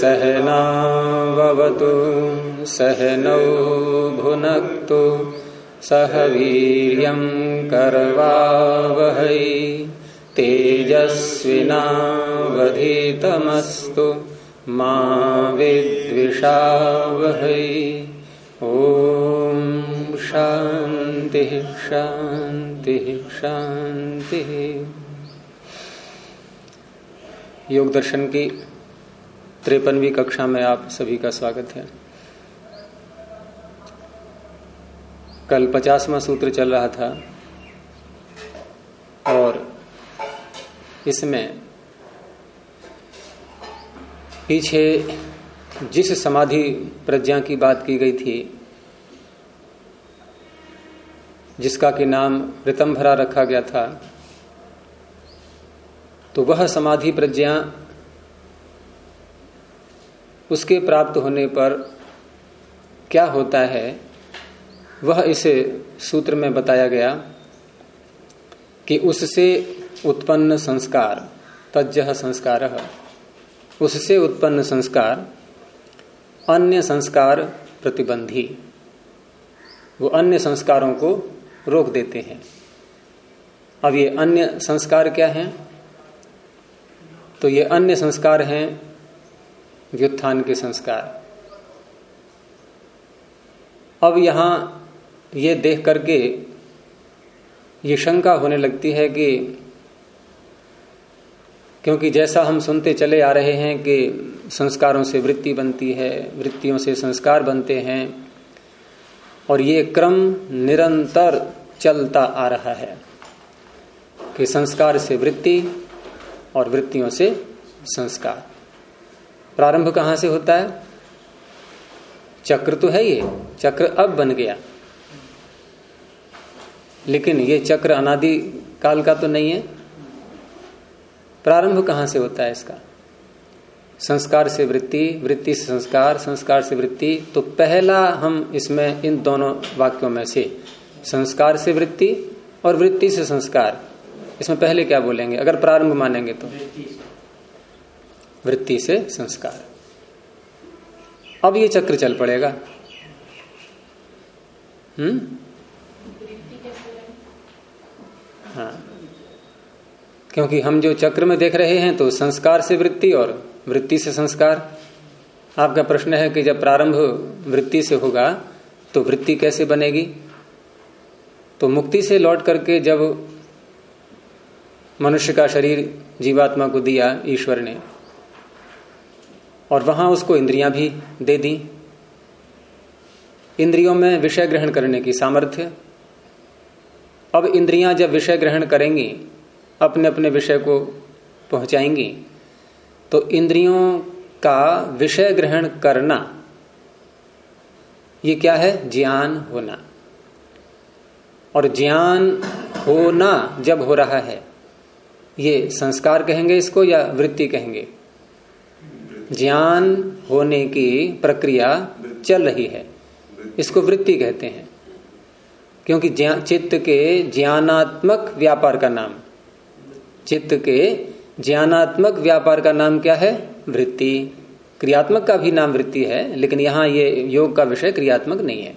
सहनावतु सहनौ भुनक्तु सह वीर्यं करवावहै तेजस्विनावधीतमस्तु मा विद्विषावहै। ॐ शान्तिः शान्तिः शान्तिः। योग दर्शन की त्रेपनवी कक्षा में आप सभी का स्वागत है। कल पचासवा सूत्र चल रहा था और इसमें पीछे जिस समाधि प्रज्ञा की बात की गई थी, जिसका कि नाम रितंभरा रखा गया था तो वह समाधि प्रज्ञा उसके प्राप्त होने पर क्या होता है, वह इस सूत्र में बताया गया कि उससे उत्पन्न संस्कार, तज्ज संस्कार, उससे उत्पन्न संस्कार, अन्य संस्कार प्रतिबंधी। वो अन्य संस्कारों को रोक देते हैं। अब ये अन्य संस्कार क्या हैं? तो ये अन्य संस्कार हैं, व्युत्थान के संस्कार। अब यहाँ ये देख करके ये शंका होने लगती है कि क्योंकि जैसा हम सुनते चले आ रहे हैं कि संस्कारों से वृत्ति बनती है, वृत्तियों से संस्कार बनते हैं, और ये क्रम निरंतर चलता आ रहा है कि संस्कार से वृत्ति और वृत्तियों से संस्कार। प्रारंभ कहाँ से होता है? चक्र तो है ये, चक्र अब बन गया। लेकिन ये चक्र अनादि काल का तो नहीं है। प्रारंभ कहाँ से होता है इसका? संस्कार से वृत्ति वृत्ति से संस्कार संस्कार से वृत्ति। तो पहला हम इसमें इन दोनों वाक्यों में से संस्कार से वृत्ति और वृत्ति से संस्कार। इसमें पहले क्या बोलेंगे? अगर प्रारंभ मानेंगे तो। वृत्ति से। संस्कार। अब ये चक्र चल पड़ेगा। हम्म? हाँ। क्योंकि हम जो चक्र में देख रहे हैं तो संस्कार से वृत्ति और वृत्ति से संस्कार। आपका प्रश्न है कि जब प्रारंभ वृत्ति से होगा तो वृत्ति कैसे बनेगी? तो मुक्ति से लौट करके जब मनुष्य का शरीर जीवात्मा को दिया ईश्वर ने। और वहाँ उसको इंद्रियाँ भी दे दी। इंद्रियों में विषय ग्रहण करने की सामर्थ्य। अब इंद्रियाँ जब विषय ग्रहण करेंगी अपने अपने विषय को पहुंचाएँगी तो इंद्रियों का विषय ग्रहण करना, ये क्या है? ज्ञान होना। और ज्ञान होना जब हो रहा है ये संस्कार कहेंगे इसको या वृत्ति कहेंगे? ज्ञान होने की प्रक्रिया चल रही है। इसको वृत्ति कहते हैं। क्योंकि चित्त के ज्ञानात्मक व्यापार का नाम। चित्त के ज्ञानात्मक व्यापार का नाम क्या है? वृत्ति। क्रियात्मक का भी नाम वृत्ति है, लेकिन यहाँ ये योग का विषय क्रियात्मक नहीं है।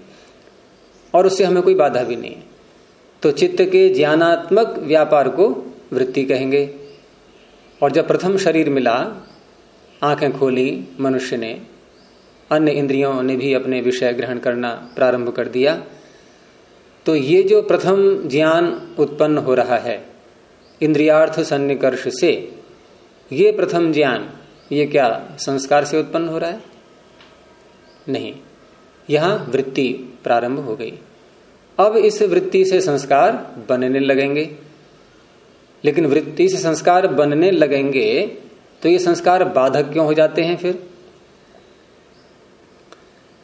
और उससे हमें कोई बाधा भी नहीं है। तो चित्त के ज्ञानात्मक व्यापार को वृत्ति कहेंगे। और जब प्रथम शरीर मिला, आँखें खोली मनुष्य ने, अन्य इंद्रियों ने भी अपने विषय ग्रहण करना प्रारंभ कर दिया। तो ये जो प्रथम ज्ञान उत्पन्न हो रहा है, इंद्रियार्थ सन्निकर्ष से, ये प्रथम ज्ञान, ये क्या संस्कार से उत्पन्न हो रहा है? नहीं, यहाँ वृत्ति प्रारंभ हो गई। अब इस वृत्ति से संस्कार बनने लगेंगे। लेकिन वृत्ति से संस्कार बनने लगेंगे तो ये संस्कार बाधक क्यों हो जाते हैं फिर?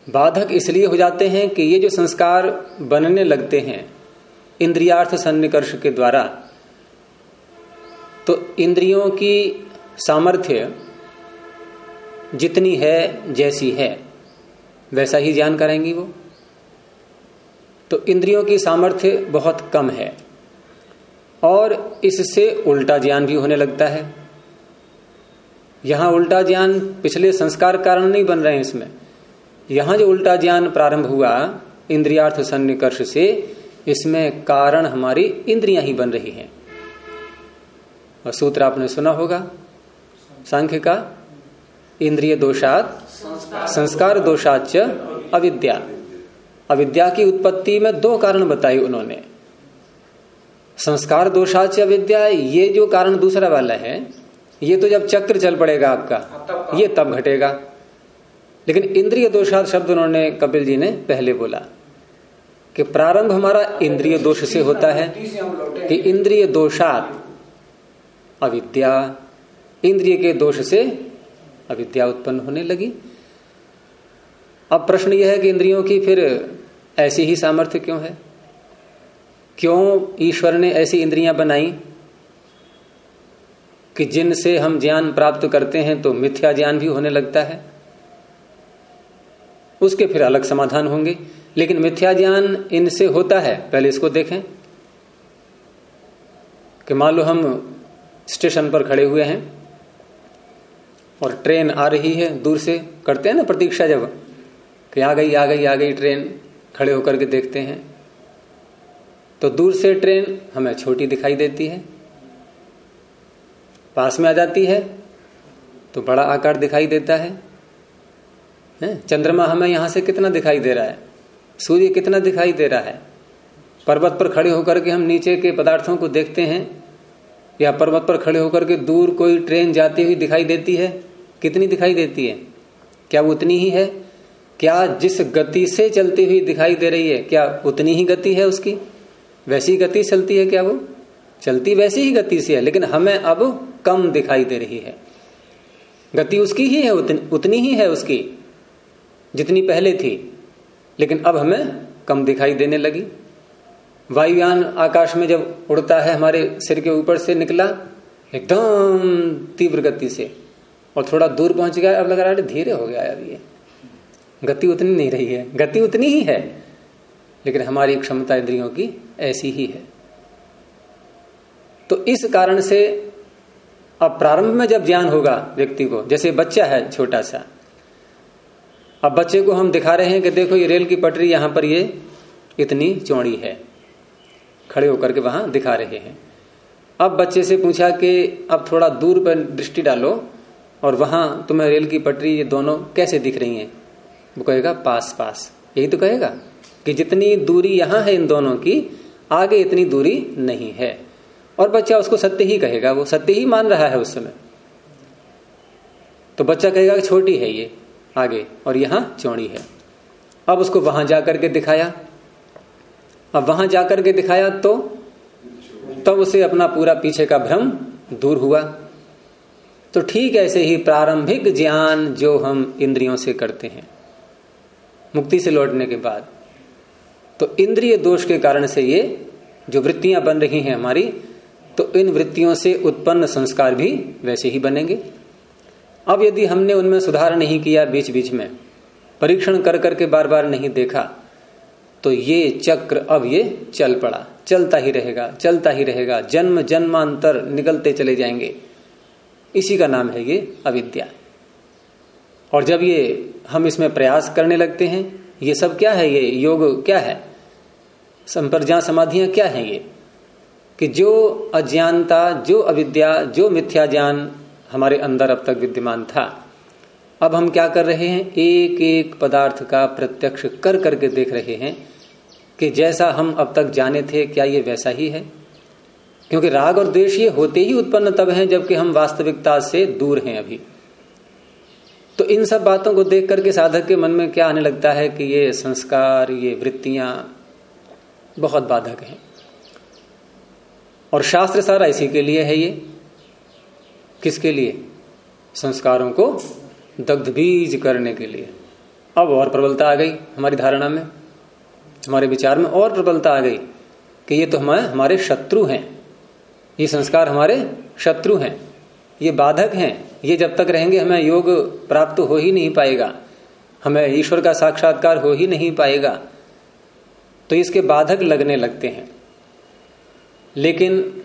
बाधक इसलिए हो जाते हैं कि ये जो संस्कार बनने लगते हैं, इंद्रियार्थ सन्निकर्ष के द्वारा तो इंद्रियों की सामर्थ्य जितनी है, जैसी है, वैसा ही ज्ञान करेंगी वो। तो इंद्रियों की सामर्थ्य बहुत कम है। और इससे उल्टा ज्ञान भी होने लगता है। यहाँ उल्टा ज्ञान पिछले संस्कार कारण नहीं बन रहे हैं इसमें। यहाँ जो उल्टा ज्ञान प्रारंभ हुआ, इंद्रियार्थ सन्निकर्ष से, इसमें कारण हमारी इंद्रियाँ ही बन रही हैं। और सूत्र आपने सुना होगा सांख्य का इंद्रिय दोषात, संस्कार दोषाच अविद्या। अविद्या की उत्पत्ति में दो कारण बताए उन्होंने। संस्कार दोषाच अविद्या ये जो कारण दूसरा वाला है ये तो जब चक्र चल पड़ेगा आपका ये तब घटेगा। लेकिन इंद्रिय दोषात शब्द उन्होंने कपिल जी ने पहले बोला कि प्रारंभ हमारा इंद्रिय दोष से होता है कि इंद्रिय दोषात अविद्या इंद्रिय के दोष से अविद्या उत्पन्न होने लगी। अब प्रश्न यह है कि इंद्रियों की फिर ऐसी ही सामर्थ्य क्यों है? क्यों ईश्वर ने ऐसी इंद्रियाँ बनाई? कि जिनसे हम ज्ञान प्राप्त करते हैं तो मिथ्या ज्ञान भी होने लगता है। उसके फिर अलग समाधान होंगे। लेकिन मिथ्या ज्ञान इनसे होता है। पहले इसको देखें कि मान लो हम स्टेशन पर खड़े हुए हैं और ट्रेन आ रही है दूर से। करते हैं ना प्रतीक्षा जब? कि आ गई आ गई आ गई ट्रेन। खड़े होकर के देखते हैं। तो दूर से ट्रेन हमें छोटी दिखाई देती है। पास में आ जाती है तो बड़ा आकार दिखाई देता है, है? चंद्रमा हमें यहाँ से कितना दिखाई दे रहा है? सूर्य कितना दिखाई दे रहा है? पर्वत पर खड़े होकर के हम नीचे के पदार्थों को देखते हैं। या पर्वत पर खड़े होकर के दूर कोई ट्रेन जाती हुई दिखाई देती है? कितनी दिखाई देती है? क्या वो उतनी ही है? क्या जिस गति से चलती हुई दिखाई दे रही है क्या उतनी ही गति है उसकी? वैसी गति चलती है क्या वो? चलती वैसी ही गति से है लेकिन हमें अब कम दिखाई दे रही है। गति उसकी ही है उतनी, उतनी ही है उसकी जितनी पहले थी। लेकिन अब हमें कम दिखाई देने लगी। वायुयान आकाश में जब उड़ता है हमारे सिर के ऊपर से निकला एकदम तीव्र गति से और थोड़ा दूर पहुँच गया अब लग रहा है धीरे हो गया अब ये। गति उतनी नहीं रही है। गति उतनी ही है। लेकिन हमारी क्षमता इंद्रियों की ऐसी ही है। तो इस कारण से अब प्रारंभ में जब ज्ञान होगा व्यक्ति को, जैसे बच्चा है छोटा सा अब बच्चे को हम दिखा रहे हैं कि देखो ये रेल की पटरी यहाँ पर ये इतनी चौड़ी है। खड़े होकर के वहाँ दिखा रहे हैं। अब बच्चे से पूछा कि अब थोड़ा दूर पर दृष्टि डालो और वहाँ तुम्हें रेल की पटरी ये दोनों कैसे दिख रही हैं? वो कहेगा पास पास यही तो कहेगा। कि जितनी दूरी यहाँ है इन दोनों की, आगे इतनी दूरी नहीं है। और बच्चा उसको सत्य ही कहेगा, वो सत्य ही मान रहा है उस समय। तो बच्चा कहेगा कि छोटी है ये, आगे, और यहाँ चौड़ी है। अब उसको वहाँ जाकर के दिखाया। अब वहाँ जाकर के दिखाया तो तब उसे अपना पूरा पीछे का भ्रम दूर हुआ। तो ठीक ऐसे ही प्रारंभिक ज्ञान जो हम इंद्रियों से करते हैं, मुक्ति से लौटने के बाद तो इंद्रिय दोष के कारण से ये जो वृत्तियाँ बन रही हैं हमारी तो इन वृत्तियों से उत्पन्न संस्कार भी वैसे ही बनेंगे। अब यदि हमने उनमें सुधार नहीं किया बीच बीच में, परीक्षण कर करके बार बार नहीं देखा तो ये चक्र अब ये चल पड़ा। चलता ही रहेगा, चलता ही रहेगा। जन्म जन्मांतर निकलते चले जाएँगे। इसी का नाम है ये अविद्या। और जब ये हम इसमें प्रयास करने लगते हैं, ये सब क्या है? ये योग क्या है? संप्रजा समाधियाँ क्या है ये? कि जो अज्ञानता, जो अविद्या, जो मिथ्या ज्ञान हमारे अंदर अब तक विद्यमान था, अब हम क्या कर रहे हैं? एक एक पदार्थ का प्रत्यक्ष कर करके देख रहे हैं कि जैसा हम अब तक जाने थे, क्या ये वैसा ही है? क्योंकि राग और द्वेष ये होते ही उत्पन्न तब हैं, जबकि हम वास्तविकता से दूर हैं अभी। तो इन सब बातों को देख करके साधक के मन में क्या आने लगता है कि ये संस्कार, ये वृत्तियाँ बहुत बाधक हैं और शास्त्र सारा इसी के लिए है ये। किसके लिए? संस्कारों को दग्ध बीज करने के लिए। अब और प्रबलता आ गई हमारी धारणा में। हमारे विचार में और प्रबलता आ गई कि ये तो हमारे हमारे शत्रु हैं। ये संस्कार हमारे शत्रु हैं। ये बाधक हैं। ये जब तक रहेंगे हमें योग प्राप्त हो ही नहीं पाएगा। हमें ईश्वर का साक्षात्कार हो ही नहीं पाएगा। तो इसके बाधक लगने लगते हैं। लेकिन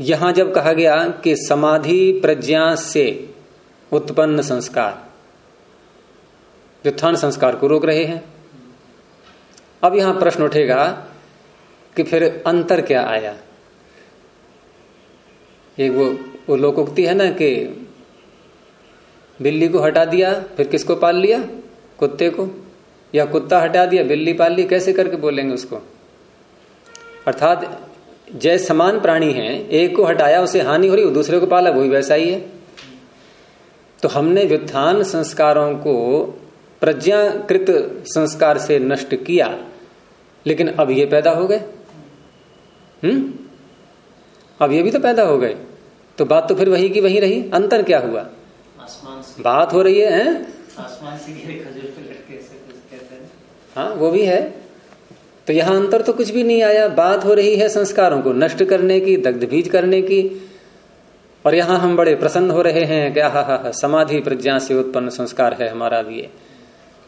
यहाँ जब कहा गया कि समाधि प्रज्ञा से उत्पन्न संस्कार, व्युत्थान संस्कार को रोक रहे हैं। अब यहाँ प्रश्न उठेगा कि फिर अंतर क्या आया? एक वो वो लोकोक्ति है ना कि बिल्ली को हटा दिया, फिर किसको पाल लिया? कुत्ते को। या कुत्ता हटा दिया बिल्ली पाल ली कैसे करके बोलेंगे उसको? अर्थात जय समान प्राणी है एक को हटाया उसे हानि हो रही दूसरे को पाला वही वैसा ही है। तो हमने व्युत्थान संस्कारों को प्रज्ञाकृत संस्कार से नष्ट किया लेकिन अब ये पैदा हो गए। हम्म? अब ये भी तो पैदा हो गए। तो बात तो फिर वही की वही रही अंतर क्या हुआ? बात हो रही है, है? आसमान से खजूर पे लटके ऐसे कुछ कहते हैं, वो भी है। तो यहाँ अंतर तो कुछ भी नहीं आया। बात हो रही है संस्कारों को, नष्ट करने की दग्ध बीज करने की। और यहाँ हम बड़े प्रसन्न हो रहे हैं कि हा हा, समाधि प्रज्ञा से उत्पन्न संस्कार है हमारा भी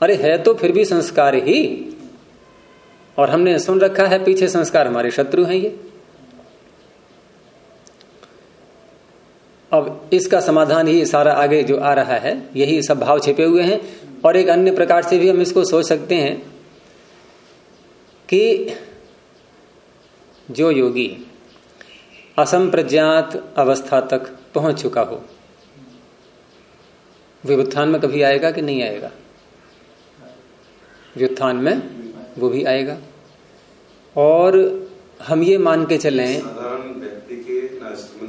अरे, है तो फिर भी संस्कार ही। और हमने सुन रखा है, पीछे संस्कार हमारे शत्रु हैं ये। अब इसका समाधान ही सारा आगे जो आ रहा है, यही सब भाव छिपे हुए हैं। और एक अन्य प्रकार से भी हम इसको सोच सकते हैं। कि जो योगी असंप्रज्ञात अवस्था तक पहुँच चुका हो, व्युत्थान में कभी आएगा कि नहीं आएगा? व्युत्थान में वो भी आएगा। और हम ये मान के चले, साधारण व्यक्ति के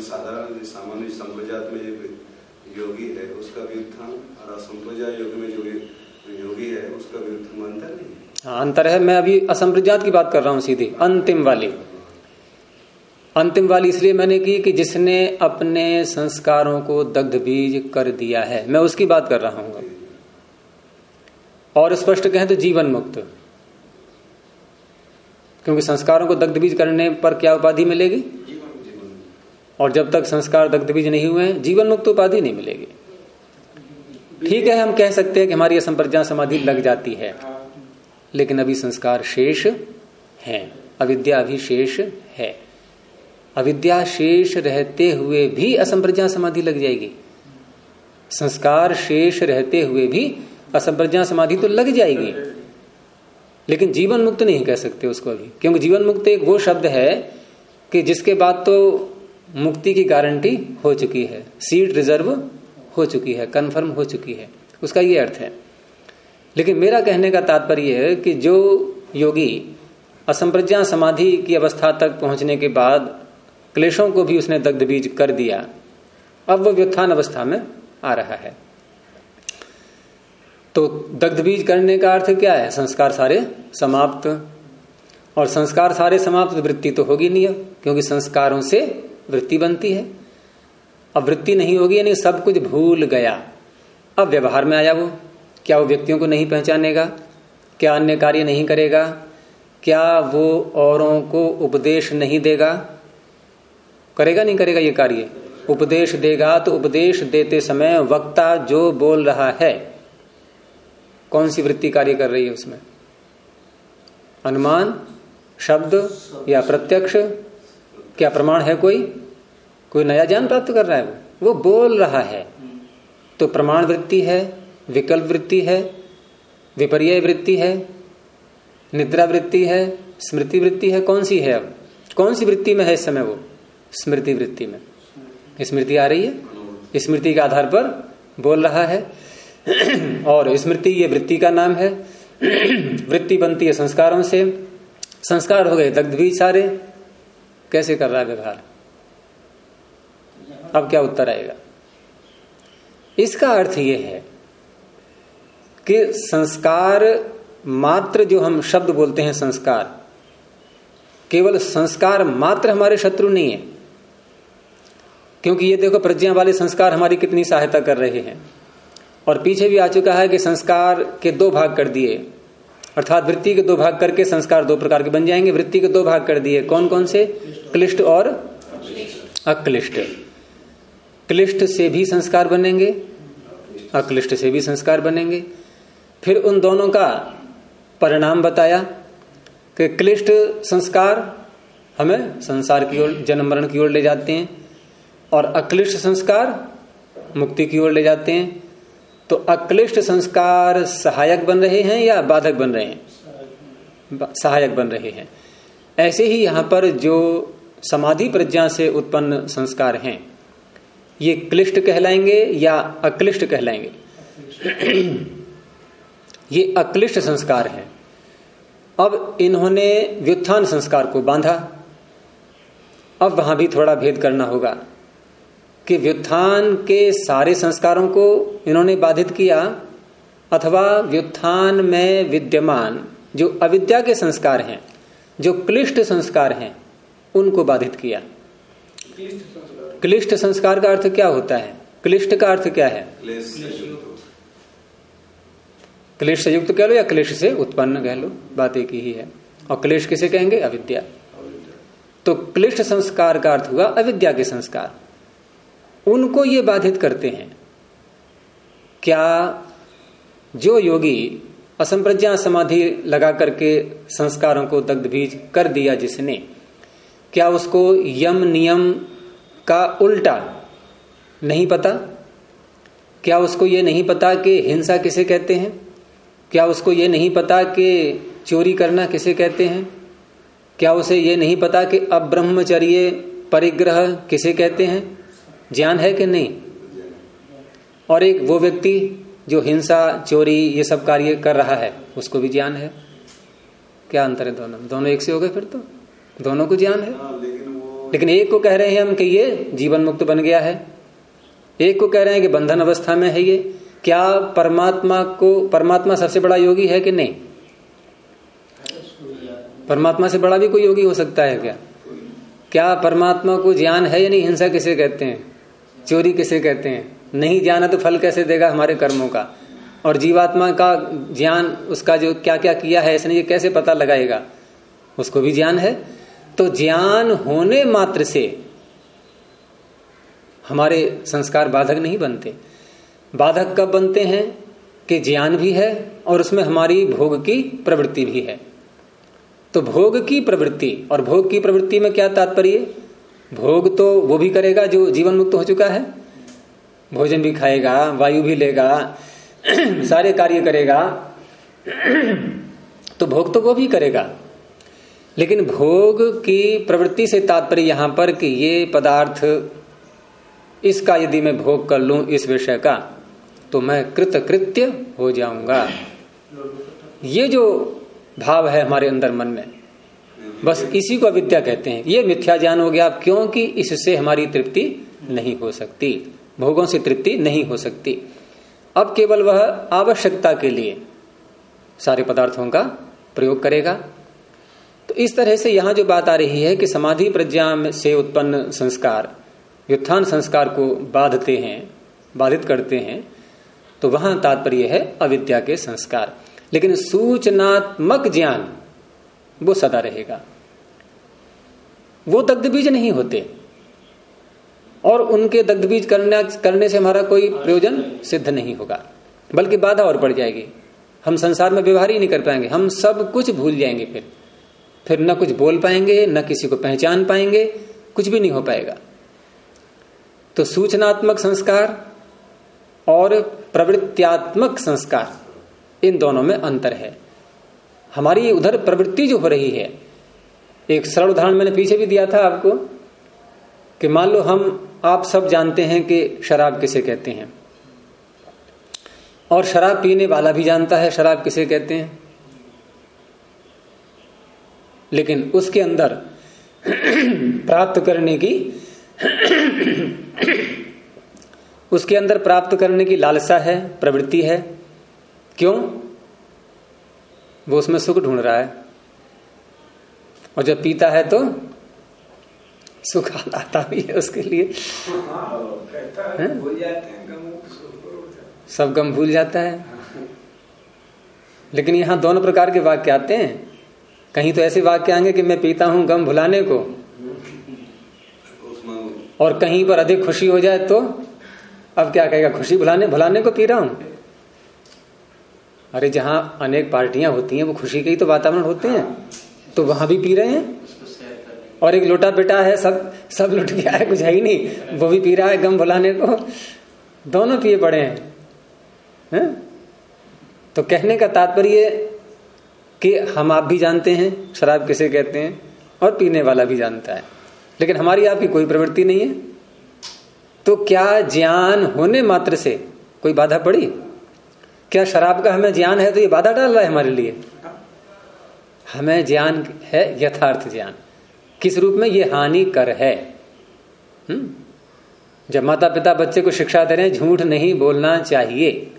साधारण सामान्य संप्रजात में योगी है, उसका व्युत्थान और असंप्रजा योग में जो योगी है, उसका व्युत्थान अंतर नहीं अंतर है, मैं अभी असंप्रजात की बात कर रहा हूँ सीधी, अंतिम वाली। अंतिम वाली इसलिए मैंने की कि जिसने अपने संस्कारों को दग्ध बीज कर दिया है, मैं उसकी बात कर रहा हूँ। और स्पष्ट कहें तो जीवन मुक्त। क्योंकि संस्कारों को दग्ध बीज करने पर क्या उपाधि मिलेगी? और जब तक संस्कार दग्ध बीज नहीं हुए, जीवन मुक्त उपाधि नहीं मिलेगी। ठीक है, हम कह सकते हैं कि हमारी असंप्रज्ञा समाधि लग जाती है। लेकिन अभी संस्कार शेष है, अविद्या अभी शेष है। अविद्या शेष रहते हुए भी असंप्रज्ञा समाधि लग जाएगी। संस्कार शेष रहते हुए भी असंप्रज्ञा समाधि तो लग जाएगी। लेकिन जीवन मुक्त नहीं कह सकते उसको अभी, क्योंकि जीवन मुक्त एक वो शब्द है कि जिसके बाद तो मुक्ति की गारंटी हो चुकी है सीट रिज़र्व हो चुकी है, कन्फर्म हो चुकी है। उसका ये अर्थ है लेकिन मेरा कहने का तात्पर्य है कि जो योगी असंप्रज्ञा समाधि की अवस्था तक पहुँचने के बाद क्लेशों को भी उसने दग्ध बीज कर दिया, अब वो व्युत्थान अवस्था में आ रहा है। तो दग्ध बीज करने का अर्थ क्या है? संस्कार सारे समाप्त। और संस्कार सारे समाप्त, वृत्ति तो होगी नहीं अब, क्योंकि संस्कारों से वृत्ति बनती है। अब वृत्ति नहीं होगी यानी सब कुछ भूल गया। अब व्यवहार में आया वो। क्या वो व्यक्तियों को नहीं पहचानेगा? क्या अन्य कार्य नहीं करेगा? क्या वो औरों को उपदेश नहीं देगा? करेगा नहीं करेगा ये कार्य? उपदेश देगा तो उपदेश देते समय वक्ता जो बोल रहा है, कौन सी वृत्ति कार्य कर रही है उसमें? अनुमान, शब्द या प्रत्यक्ष? क्या प्रमाण है कोई? कोई नया ज्ञान प्राप्त कर रहा है वो? वो बोल रहा है। तो प्रमाण वृत्ति है विकल्प वृत्ति है विपर्य वृत्ति है निद्रा वृत्ति है, स्मृति वृत्ति है, कौन सी है अब? कौन सी वृत्ति में है इस समय वो? स्मृति वृत्ति में। स्मृति आ रही है? स्मृति के आधार पर बोल रहा है। और स्मृति, ये वृत्ति का नाम है। वृत्ति बनती है संस्कारों से। संस्कार हो गए दग्ध भी सारे। कैसे कर रहा है व्यवहार? अब क्या उत्तर आएगा? इसका अर्थ यह है कि संस्कार मात्र जो हम शब्द बोलते हैं संस्कार, केवल संस्कार मात्र हमारे शत्रु नहीं है। क्योंकि ये देखो प्रज्ञा वाले संस्कार हमारी कितनी सहायता कर रहे हैं। और पीछे भी आ चुका है कि संस्कार के दो भाग कर दिए। अर्थात वृत्ति के दो भाग करके संस्कार दो प्रकार के बन जाएँगे। वृत्ति के दो भाग कर दिए कौन कौन से? क्लिष्ट और अक्लिष्ट। क्लिष्ट से भी संस्कार बनेंगे, अक्लिष्ट से भी संस्कार बनेंगे। फिर उन दोनों का परिणाम बताया कि क्लिष्ट संस्कार हमें संसार की ओर, जन्म मरण की ओर ले जाते हैं और अक्लिष्ट संस्कार मुक्ति की ओर ले जाते हैं। तो अक्लिष्ट संस्कार सहायक बन रहे हैं या बाधक बन रहे हैं? सहायक बन रहे हैं। ऐसे ही यहाँ पर जो समाधि प्रज्ञा से उत्पन्न संस्कार हैं, ये क्लिष्ट कहलाएँगे या अक्लिष्ट कहलाएँगे? ये अक्लिष्ट संस्कार हैं। अब इन्होंने व्युत्थान संस्कार को बांधा। अब वहाँ भी थोड़ा भेद करना होगा कि व्युत्थान के सारे संस्कारों को इन्होंने बाधित किया अथवा व्युत्थान में विद्यमान जो अविद्या के संस्कार हैं, जो क्लिष्ट संस्कार हैं, उनको बाधित किया। क्लिष्ट संस्कार का अर्थ क्या होता है? क्लिष्ट का अर्थ क्या है? क्लेश से युक्त कह लो या क्लेश से उत्पन्न कह लो, बात एक ही है। और क्लेश किसे कहेंगे? अविद्या। तो क्लिष्ट संस्कार का अर्थ हुआ अविद्या के संस्कार। उनको ये बाधित करते हैं। क्या जो योगी असंप्रज्ञा समाधि लगा करके संस्कारों को दग्ध बीज कर दिया जिसने, क्या उसको यम नियम का उल्टा नहीं पता? क्या उसको ये नहीं पता कि हिंसा किसे कहते हैं? क्या उसको ये नहीं पता कि चोरी करना किसे कहते हैं? क्या उसे ये नहीं पता कि अब ब्रह्मचर्य परिग्रह किसे कहते हैं? ज्ञान है कि नहीं? और एक वो व्यक्ति जो हिंसा चोरी ये सब कार्य कर रहा है उसको भी ज्ञान है। क्या अंतर है दोनों? दोनों एक से हो गए फिर तो? दोनों को ज्ञान है? हाँ, लेकिन एक को कह रहे हैं हम कि ये जीवन मुक्त बन गया है। एक को कह रहे हैं कि बंधन अवस्था में है ये। क्या परमात्मा को, परमात्मा सबसे बड़ा योगी है कि नहीं? परमात्मा से बड़ा भी कोई योगी हो सकता है क्या? क्या परमात्मा को ज्ञान है या नहीं? हिंसा किसे कहते हैं? चोरी किसे कहते हैं? नहीं ज्ञान है तो फल कैसे देगा हमारे कर्मों का? और जीवात्मा का ज्ञान, उसका जो क्या क्या किया है, इसने ये कैसे पता लगाएगा? उसको भी ज्ञान है। तो ज्ञान होने मात्र से हमारे संस्कार बाधक नहीं बनते। बाधक कब बनते हैं कि ज्ञान भी है और उसमें हमारी भोग की प्रवृत्ति भी है। तो भोग की प्रवृत्ति और भोग की प्रवृत्ति में क्या तात्पर्य? भोग तो वो भी करेगा जो जीवन मुक्त हो चुका है। भोजन भी खाएगा, वायु भी लेगा, सारे कार्य करेगा। तो भोग तो वो भी करेगा। लेकिन भोग की प्रवृत्ति से तात्पर्य यहाँ पर कि ये पदार्थ, इसका यदि मैं भोग कर लू इस विषय का तो मैं कृतकृत्य हो जाऊँगा। ये जो भाव है हमारे अंदर मन में, बस इसी को अविद्या कहते हैं। ये मिथ्या ज्ञान हो गया, क्योंकि इससे हमारी तृप्ति नहीं हो सकती, भोगों से तृप्ति नहीं हो सकती। अब केवल वह आवश्यकता के लिए सारे पदार्थों का प्रयोग करेगा। तो इस तरह से यहाँ जो बात आ रही है कि समाधि प्रज्ञा से उत्पन्न संस्कार, व्युत्थान संस्कार को बाधते हैं, बाधित करते हैं तो वहाँ तात्पर्य है अविद्या के संस्कार। लेकिन सूचनात्मक ज्ञान, वो सदा रहेगा। वो दग्ध बीज नहीं होते। और उनके दग्ध बीज करने करने से हमारा कोई प्रयोजन सिद्ध नहीं होगा। बल्कि बाधा और पड़ जाएगी। हम संसार में व्यवहार ही नहीं कर पाएँगे। हम सब कुछ भूल जाएँगे फिर। फिर न कुछ बोल पाएँगे, न किसी को पहचान पाएँगे, कुछ भी नहीं हो पाएगा। तो सूचनात्मक संस्कार और प्रवृत्त्यात्मक संस्कार। इन दोनों में अंतर है। हमारी उधर प्रवृत्ति जो हो रही है, एक सरल उदाहरण मैंने पीछे भी दिया था आपको, कि मान लो हम, आप सब जानते हैं कि शराब किसे कहते हैं। और शराब पीने वाला भी जानता है शराब किसे कहते हैं। लेकिन उसके अंदर प्राप्त करने की उसके अंदर प्राप्त करने की लालसा है, प्रवृत्ति है। क्यों? वो उसमें सुख ढूंढ रहा है। और जब पीता है तो सुख आता भी है उसके लिए। सब गम भूल जाता है। लेकिन यहाँ दोनों प्रकार के वाक्य आते हैं। कहीं तो ऐसे वाक्य आएँगे कि मैं पीता हूँ गम भुलाने को, और कहीं पर अधिक खुशी हो जाए तो अब क्या कहेगा, खुशी भुलाने भुलाने को पी रहा हूँ? अरे जहाँ अनेक पार्टियाँ होती हैं, वो खुशी के ही तो वातावरण होते हैं। तो वहाँ भी पी रहे हैं? और एक लोटा बेटा है, सब सब लुट गया है, कुछ है ही नहीं। वो भी पी रहा है गम भुलाने को। दोनों पिए पड़े हैं। है? तो कहने का तात्पर्य कि हम आप भी जानते हैं, शराब किसे कहते हैं, और पीने वाला भी जानता है। लेकिन हमारी आपकी कोई प्रवृत्ति नहीं है। तो क्या ज्ञान होने मात्र से कोई बाधा पड़ी? क्या शराब का हमें ज्ञान है तो ये बाधा डाल रहा है हमारे लिए? हमें ज्ञान है, यथार्थ ज्ञान। किस रूप में? ये हानि कर है। हुँ? जब माता पिता बच्चे को शिक्षा दे रहे हैं, झूठ नहीं बोलना चाहिए।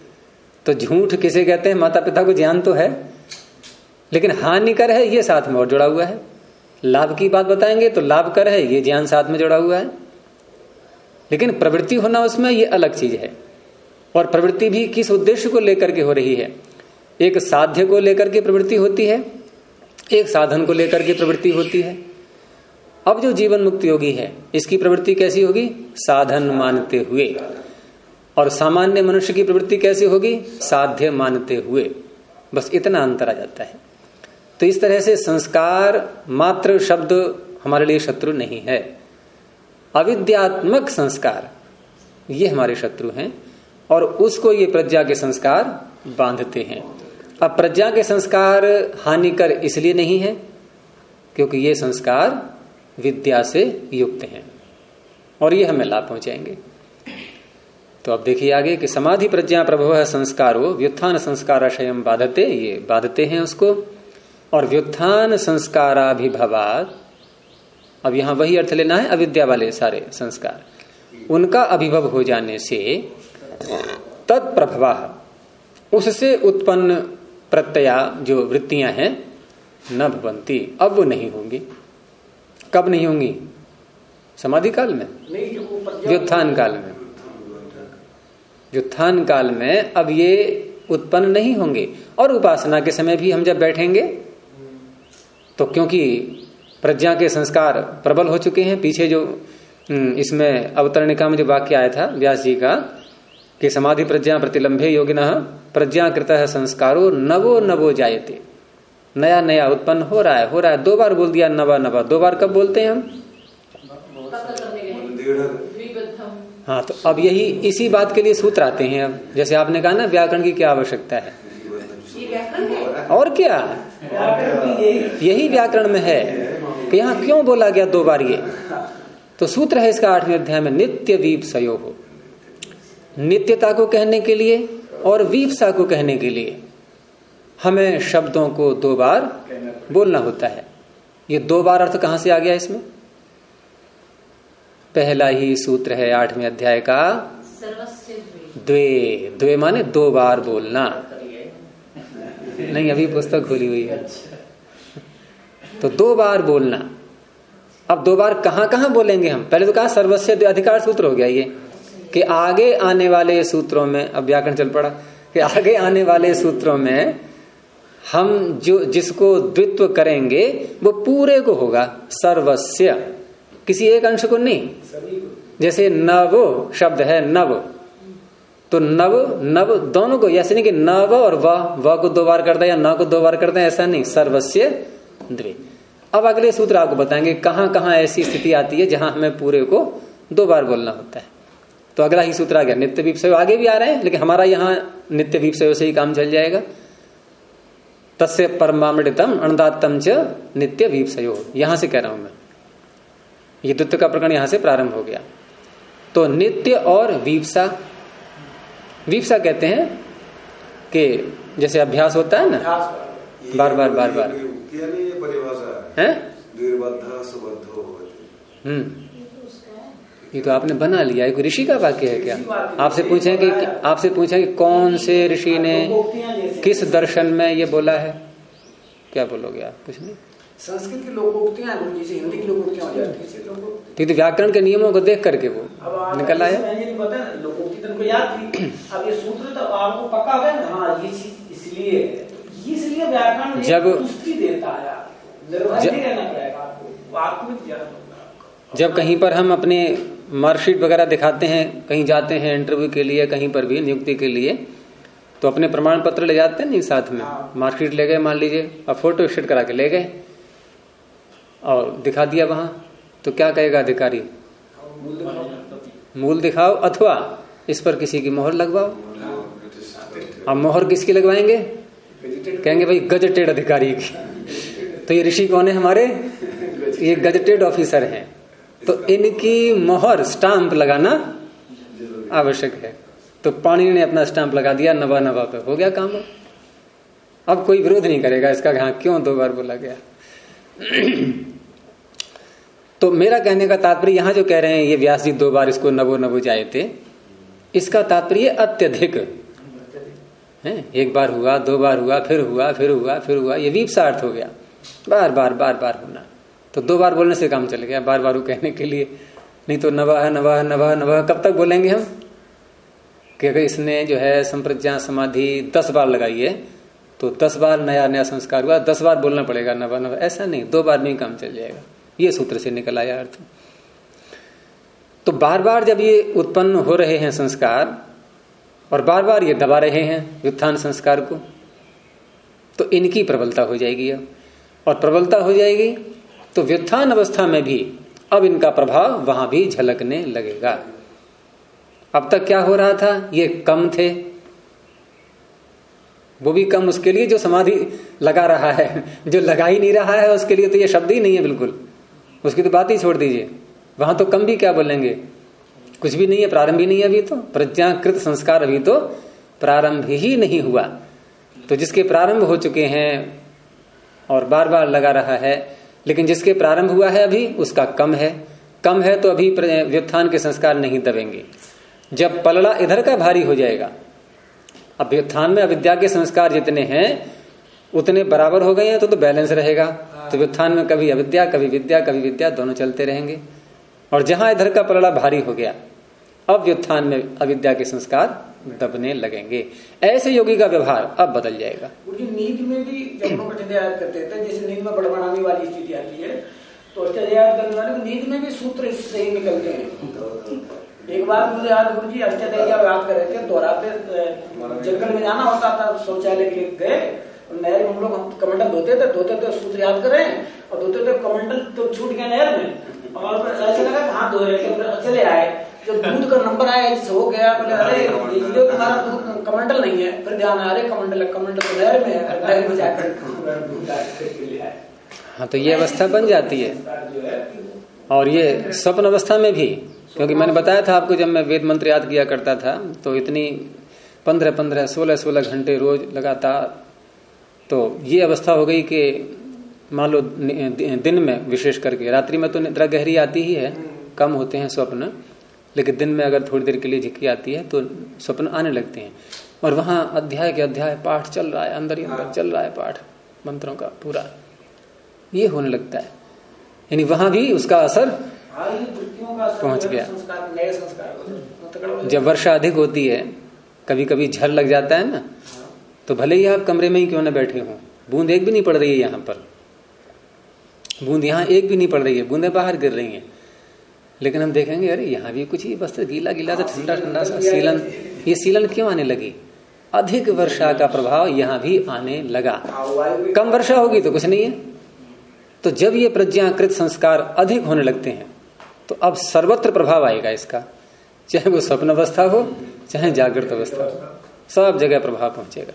तो झूठ किसे कहते हैं? माता पिता को ज्ञान तो है। लेकिन हानिकर है, ये साथ में और जुड़ा हुआ है। लाभ की बात बताएँगे तो लाभ कर है, ये ज्ञान साथ में जुड़ा हुआ है। लेकिन प्रवृत्ति होना उसमें ये अलग चीज़ है। और प्रवृत्ति भी किस उद्देश्य को लेकर के हो रही है? एक साध्य को लेकर के प्रवृत्ति होती है, एक साधन को लेकर के प्रवृत्ति होती है। अब जो जीवन मुक्त योगी है, इसकी प्रवृत्ति कैसी होगी? साधन मानते हुए। और सामान्य मनुष्य की प्रवृत्ति कैसी होगी? साध्य मानते हुए। बस इतना अंतर आ जाता है। तो इस तरह से संस्कार मात्र शब्द हमारे लिए शत्रु नहीं है। अविद्यात्मक संस्कार। ये हमारे शत्रु हैं और उसको ये प्रज्ञा के संस्कार बांधते हैं। अब प्रज्ञा के संस्कार हानिकर इसलिए नहीं है क्योंकि ये संस्कार विद्या से युक्त हैं। और ये हमें लाभ पहुंचाएँगे। तो अब देखिए आगे कि समाधि प्रज्ञा प्रभव संस्कारो, व्युत्थान संस्कार बाधते, ये बाधते हैं उसको। और व्युत्थान संस्काराभिभवात अब यहाँ वही अर्थ लेना है अविद्या वाले सारे संस्कार। उनका अभिभव हो जाने से तत्प्रभवा उससे उत्पन्न प्रत्यया जो वृत्तियाँ हैं, न भवंती। अब वो नहीं होंगी। कब नहीं होंगी? समाधि काल में? व्युत्थान काल में। व्युत्थान काल में अब ये उत्पन्न नहीं होंगे। और उपासना के समय भी हम जब बैठेंगे तो क्योंकि प्रज्ञा के संस्कार प्रबल हो चुके हैं। पीछे जो इसमें अवतरणिका में जो वाक्य आया था व्यास जी का कि समाधि प्रज्ञा प्रतिलंबे योगिन प्रज्ञा कृत संस्कारो नवो नवो जायते। नया नया उत्पन्न हो रहा है हो रहा है। दो बार बोल दिया नवा नवा। दो बार कब बोलते हैं हम? हाँ तो अब यही इसी बात के लिए सूत्र आते हैं अब। जैसे आपने कहा ना व्याकरण की क्या आवश्यकता है? और क्या? यही व्याकरण में है। कि यहाँ क्यों बोला गया दो बार ये? तो सूत्र है इसका आठवें अध्याय में, नित्य वीप सयो हो नित्यता को कहने के लिए और वीपसा को कहने के लिए हमें शब्दों को दो बार बोलना होता है। ये दो बार अर्थ कहाँ से आ गया इसमें? पहला ही सूत्र है आठवें अध्याय का। द्वे। द्वे माने दो बार बोलना। नहीं, अभी पुस्तक खुली हुई है। तो दो बार बोलना। अब दो बार कहाँ कहाँ बोलेंगे हम? पहले तो कहा सर्वस्व अधिकार सूत्र हो गया ये, कि आगे आने वाले सूत्रों में, अब व्याकरण चल पड़ा, कि आगे आने वाले सूत्रों में हम जो, जिसको द्वित्व करेंगे, वो पूरे को होगा, सर्वस्व। किसी एक अंश को नहीं। जैसे नव शब्द है नव। तो नव नव दोनों को, ऐसे नहीं कि नव और वह व को दो बार करता है या न को दो बार करता है, ऐसा नहीं। सर्वस्व द्वे अब अगले सूत्र आपको बताएँगे कहाँ कहाँ ऐसी स्थिति आती है जहाँ हमें पूरे को दो बार बोलना होता है। तो अगला ही सूत्र आ गया नित्य विपसय आगे भी आ रहे हैं लेकिन हमारा यहाँ नित्य विपसय से ही काम चल जाएगा। तस्य परमामृतम अणदातम च नित्य वीपसयो यहाँ से कह रहा हूँ मैं। ये द्वितीय का प्रकरण यहाँ से प्रारंभ हो गया। तो नित्य और वीपसा वीपसा कहते हैं कि जैसे अभ्यास होता है ना? बार बार बार बार। है। हम्म। ये तो आपने बना लिया। एक ऋषि का वाक्य है क्या? आपसे पूछे कि आपसे पूछे कि कौन से ऋषि ने किस दर्शन में ये बोला है? क्या बोलोगे आप? कुछ नहीं। संस्कृत की लोकोक्तियाँ हिंदी की लोकोक्तियाँ हो जाती है। तो व्याकरण के नियमों को देख करके वो निकल आया। तो याद थी। अब ये सूत्र तो आपको पक्का हो ना? हाँ ये चीज़ इसलिए इसलिए व्याकरण जब देता है। निर्भर रहना पड़ेगा आपको आत्मिक जब कहीं पर हम अपने मार्कशीट वगैरह दिखाते हैं कहीं जाते हैं इंटरव्यू के लिए कहीं पर भी नियुक्ति के लिए तो अपने प्रमाण पत्र ले जाते हैं नहीं साथ में? मार्कशीट ले गए मान लीजिए और फ़ोटो स्टेट करा के ले गए और दिखा दिया वहाँ तो क्या कहेगा अधिकारी? मूल दिखाओ अथवा इस पर किसी की मोहर लगवाओ। अब मोहर किसकी लगवाएँगे? कहेंगे भाई, गजटेड अधिकारी तो ये ऋषि कौन है हमारे? ये गजटेड ऑफिसर हैं। तो इनकी मोहर स्टाम्प लगाना आवश्यक है। तो पानी ने अपना स्टाम्प लगा दिया, नवा नवा पे। हो गया काम? अब कोई विरोध नहीं करेगा, इसका हाँ क्यों दो बार बोला गया? तो मेरा कहने का तात्पर्य यहाँ जो कह रहे हैं, ये व्यास जी दो बार इसको नवो नवो जाए थे, इसका तात्पर्य अत्यधिक है? एक बार हुआ, दो बार हुआ, फिर हुआ फिर हुआ फिर हुआ, ये वीप अर्थ हो गया। बार बार बार बार होना। तो दो बार बोलने से काम चल गया, बार बार कहने के लिए। नहीं तो नवा नवाह नवा नवा कब तक बोलेंगे हम? कि अगर इसने जो है संप्रज्ञा, समाधि दस बार लगाई है तो दस बार नया नया संस्कार हुआ, दस बार बोलना पड़ेगा नवा नवा ऐसा नहीं, दो बार में ही काम चल जाएगा। ये सूत्र से निकल आया अर्थ। तो बार बार जब ये उत्पन्न हो रहे हैं संस्कार और बार बार ये दबा रहे हैं व्युत्थान संस्कार को। तो इनकी प्रबलता हो जाएगी अब। और प्रबलता हो जाएगी तो व्युत्थान अवस्था में भी अब इनका प्रभाव वहाँ भी झलकने लगेगा। अब तक क्या हो रहा था? ये कम थे। वो भी कम उसके लिए जो समाधि लगा रहा है, जो लगा ही नहीं रहा है उसके लिए तो ये शब्द ही नहीं है बिल्कुल। उसकी तो बात ही छोड़ दीजिए। वहाँ तो कम भी क्या बोलेंगे? कुछ भी नहीं है, प्रारंभ ही नहीं है अभी तो। प्रज्ञाकृत संस्कार अभी तो प्रारंभ ही नहीं हुआ। तो जिसके प्रारंभ हो चुके हैं और बार बार लगा रहा है, लेकिन जिसके प्रारंभ हुआ है अभी, उसका कम है। कम है तो अभी व्युत्थान के संस्कार नहीं दबेंगे। जब पलड़ा इधर का भारी हो जाएगा, अब व्युत्थान में अविद्या के संस्कार जितने हैं, उतने बराबर हो गए हैं तो तो बैलेंस रहेगा। तो व्युत्थान में कभी अविद्या, कभी विद्या कभी विद्या, दोनों चलते रहेंगे। और जहाँ इधर का पलड़ा भारी हो गया, अब व्युत्थान में अविद्या के संस्कार दबने लगेंगे। ऐसे योगी का व्यवहार अब बदल जाएगा। नींद में भी करते थे, जैसे नींद में बड़बड़ाने वाली स्थिति आती है तो नींद में भी सूत्र इससे ही निकलते हैं। एक बार मुझे याद, गुरु जी, अष्टाध्याय याद कर रहे थे दोहराते जंगल में जाना होता था, शौचालय के लिए गए नहर हम लोग कमंडल धोते थे धोते थे सूत्र याद कर और धोते थे कमंडल तो छूट गया नहर में। और ऐसा लगा हाथ धो रहे थे चले आए। जो दूध का नंबर आया जिससे हो गया बोले अरे ये तुम्हारा दूध कमंडल नहीं है। फिर ध्यान अरे कमंडल कमंडल तो नहर में है नहर में जाकर हाँ तो ये अवस्था बन जाती है। और ये स्वप्न अवस्था में भी क्योंकि मैंने बताया था आपको जब मैं वेद मंत्र याद किया करता था तो इतनी पंद्रह पंद्रह सोलह सोलह घंटे रोज लगातार तो ये अवस्था हो गई कि मान लो दिन में विशेष करके रात्रि में तो निद्रा गहरी आती ही है कम होते हैं स्वप्न लेकिन दिन में अगर थोड़ी देर के लिए झिकी आती है तो स्वप्न आने लगते हैं। और वहाँ अध्याय के अध्याय पाठ चल रहा है अंदर ही अंदर चल रहा है पाठ मंत्रों का पूरा। ये होने लगता है। यानी वहाँ भी उसका असर पहुँच गया। जब वर्षा अधिक होती है कभी कभी झल लग जाता है ना तो भले ही आप कमरे में ही क्यों ना बैठे हो बूंद एक भी नहीं पड़ रही है यहाँ पर। बूंद यहाँ एक भी नहीं पड़ रही है, बूंदे बाहर गिर रही हैं। लेकिन हम देखेंगे, अरे, यहाँ भी कुछ ही बस गीला गीला सा ठंडा ठंडा सा सीलन। ये सीलन क्यों आने लगी? अधिक वर्षा का प्रभाव यहाँ भी आने लगा। कम वर्षा होगी तो कुछ नहीं है। तो जब ये प्रज्ञाकृत संस्कार अधिक होने लगते हैं तो अब सर्वत्र प्रभाव आएगा इसका। चाहे वो स्वप्न अवस्था हो, चाहे जागृत अवस्था हो, सब जगह प्रभाव पहुंचेगा।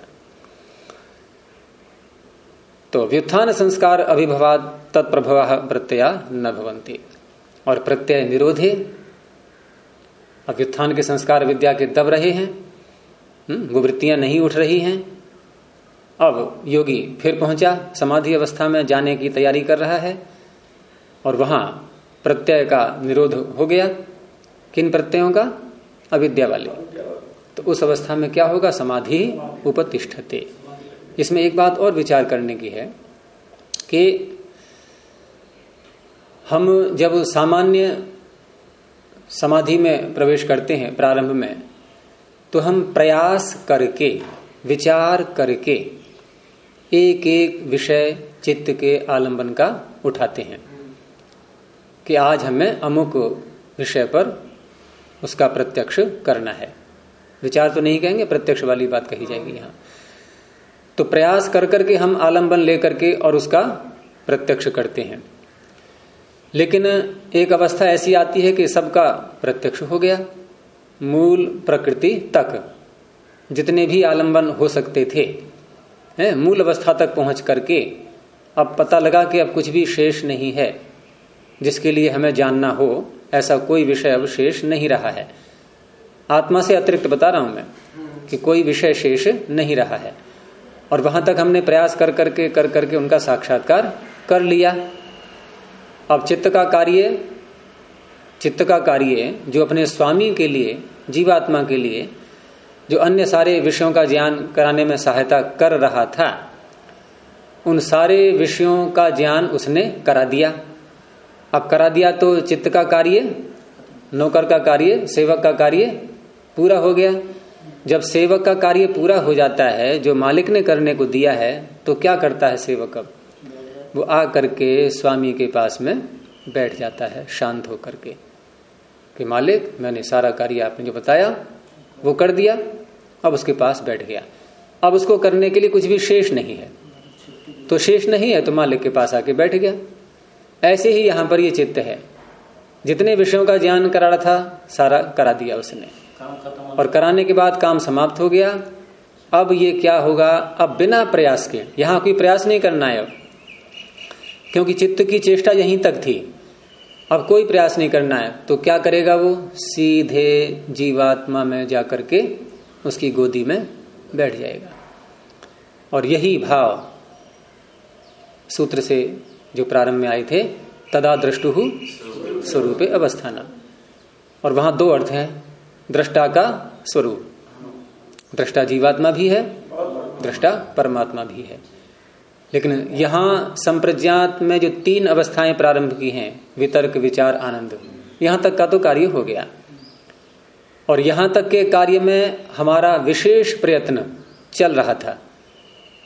तो व्युत्थान संस्कार अभिभवाद तत्प्रभव प्रत्यया न भवंती और प्रत्यय निरोधे अब व्युत्थान के संस्कार विद्या के दब रहे हैं हम्म, वो वृत्तियाँ नहीं उठ रही हैं। अब योगी फिर पहुँचा समाधि अवस्था में जाने की तैयारी कर रहा है और वहाँ प्रत्यय का निरोध हो गया। किन प्रत्ययों का? अविद्या वाले। तो उस अवस्था में क्या होगा? समाधि। उपतिष्ठते। इसमें एक बात और विचार करने की है कि हम जब सामान्य समाधि में प्रवेश करते हैं, प्रारंभ में तो हम प्रयास करके, विचार करके एक एक विषय चित्त के आलंबन का उठाते हैं कि आज हमें अमुक विषय पर उसका प्रत्यक्ष करना है। विचार तो नहीं कहेंगे, प्रत्यक्ष वाली बात कही जाएगी यहाँ। तो प्रयास कर करके हम आलंबन लेकर के और उसका प्रत्यक्ष करते हैं। लेकिन एक अवस्था ऐसी आती है कि सबका प्रत्यक्ष हो गया, मूल प्रकृति तक। जितने भी आलंबन हो सकते थे, है, मूल अवस्था तक पहुँच करके अब पता लगा कि अब कुछ भी शेष नहीं है, जिसके लिए हमें जानना हो, ऐसा कोई विषय अब शेष नहीं रहा है। आत्मा से अतिरिक्त बता रहा हूँ मैं कि कोई विषय शेष नहीं रहा है। और वहाँ तक हमने प्रयास कर करके कर करके उनका साक्षात्कार कर लिया। अब चित्त का कार्य, चित्त का कार्य जो अपने स्वामी के लिए, जीवात्मा के लिए, जो अन्य सारे विषयों का ज्ञान कराने में सहायता कर रहा था, उन सारे विषयों का ज्ञान उसने करा दिया। अब करा दिया तो चित्त का कार्य, नौकर का कार्य, सेवक का कार्य पूरा हो गया। जब सेवक का कार्य पूरा हो जाता है, जो मालिक ने करने को दिया है तो क्या करता है सेवक अब? वो आ करके स्वामी के पास में बैठ जाता है, शांत होकर के। कि मालिक, मैंने सारा कार्य आपने जो बताया, वो कर दिया, अब उसके पास बैठ गया। अब उसको करने के लिए कुछ भी शेष नहीं है। तो शेष नहीं है तो मालिक के पास आके बैठ गया। ऐसे ही यहाँ पर ये चित्त है। जितने विषयों का ज्ञान करा था, सारा करा दिया उसने। और कराने के बाद काम समाप्त हो गया। अब ये क्या होगा? अब बिना प्रयास के। यहाँ कोई प्रयास नहीं करना है अब। क्योंकि चित्त की चेष्टा यहीं तक थी। अब कोई प्रयास नहीं करना है। तो क्या करेगा वो? सीधे जीवात्मा में जाकर के उसकी गोदी में बैठ जाएगा। और यही भाव सूत्र से जो प्रारंभ में आए थे, तदा दृष्टु स्वरूप अवस्थाना और वहाँ दो अर्थ हैं। दृष्टा का स्वरूप। दृष्टा जीवात्मा भी है, दृष्टा परमात्मा भी है। लेकिन यहाँ संप्रज्ञात में जो तीन अवस्थाएँ प्रारंभ की हैं, वितर्क, विचार, आनंद, यहाँ तक का तो कार्य हो गया। और यहाँ तक के कार्य में हमारा विशेष प्रयत्न चल रहा था।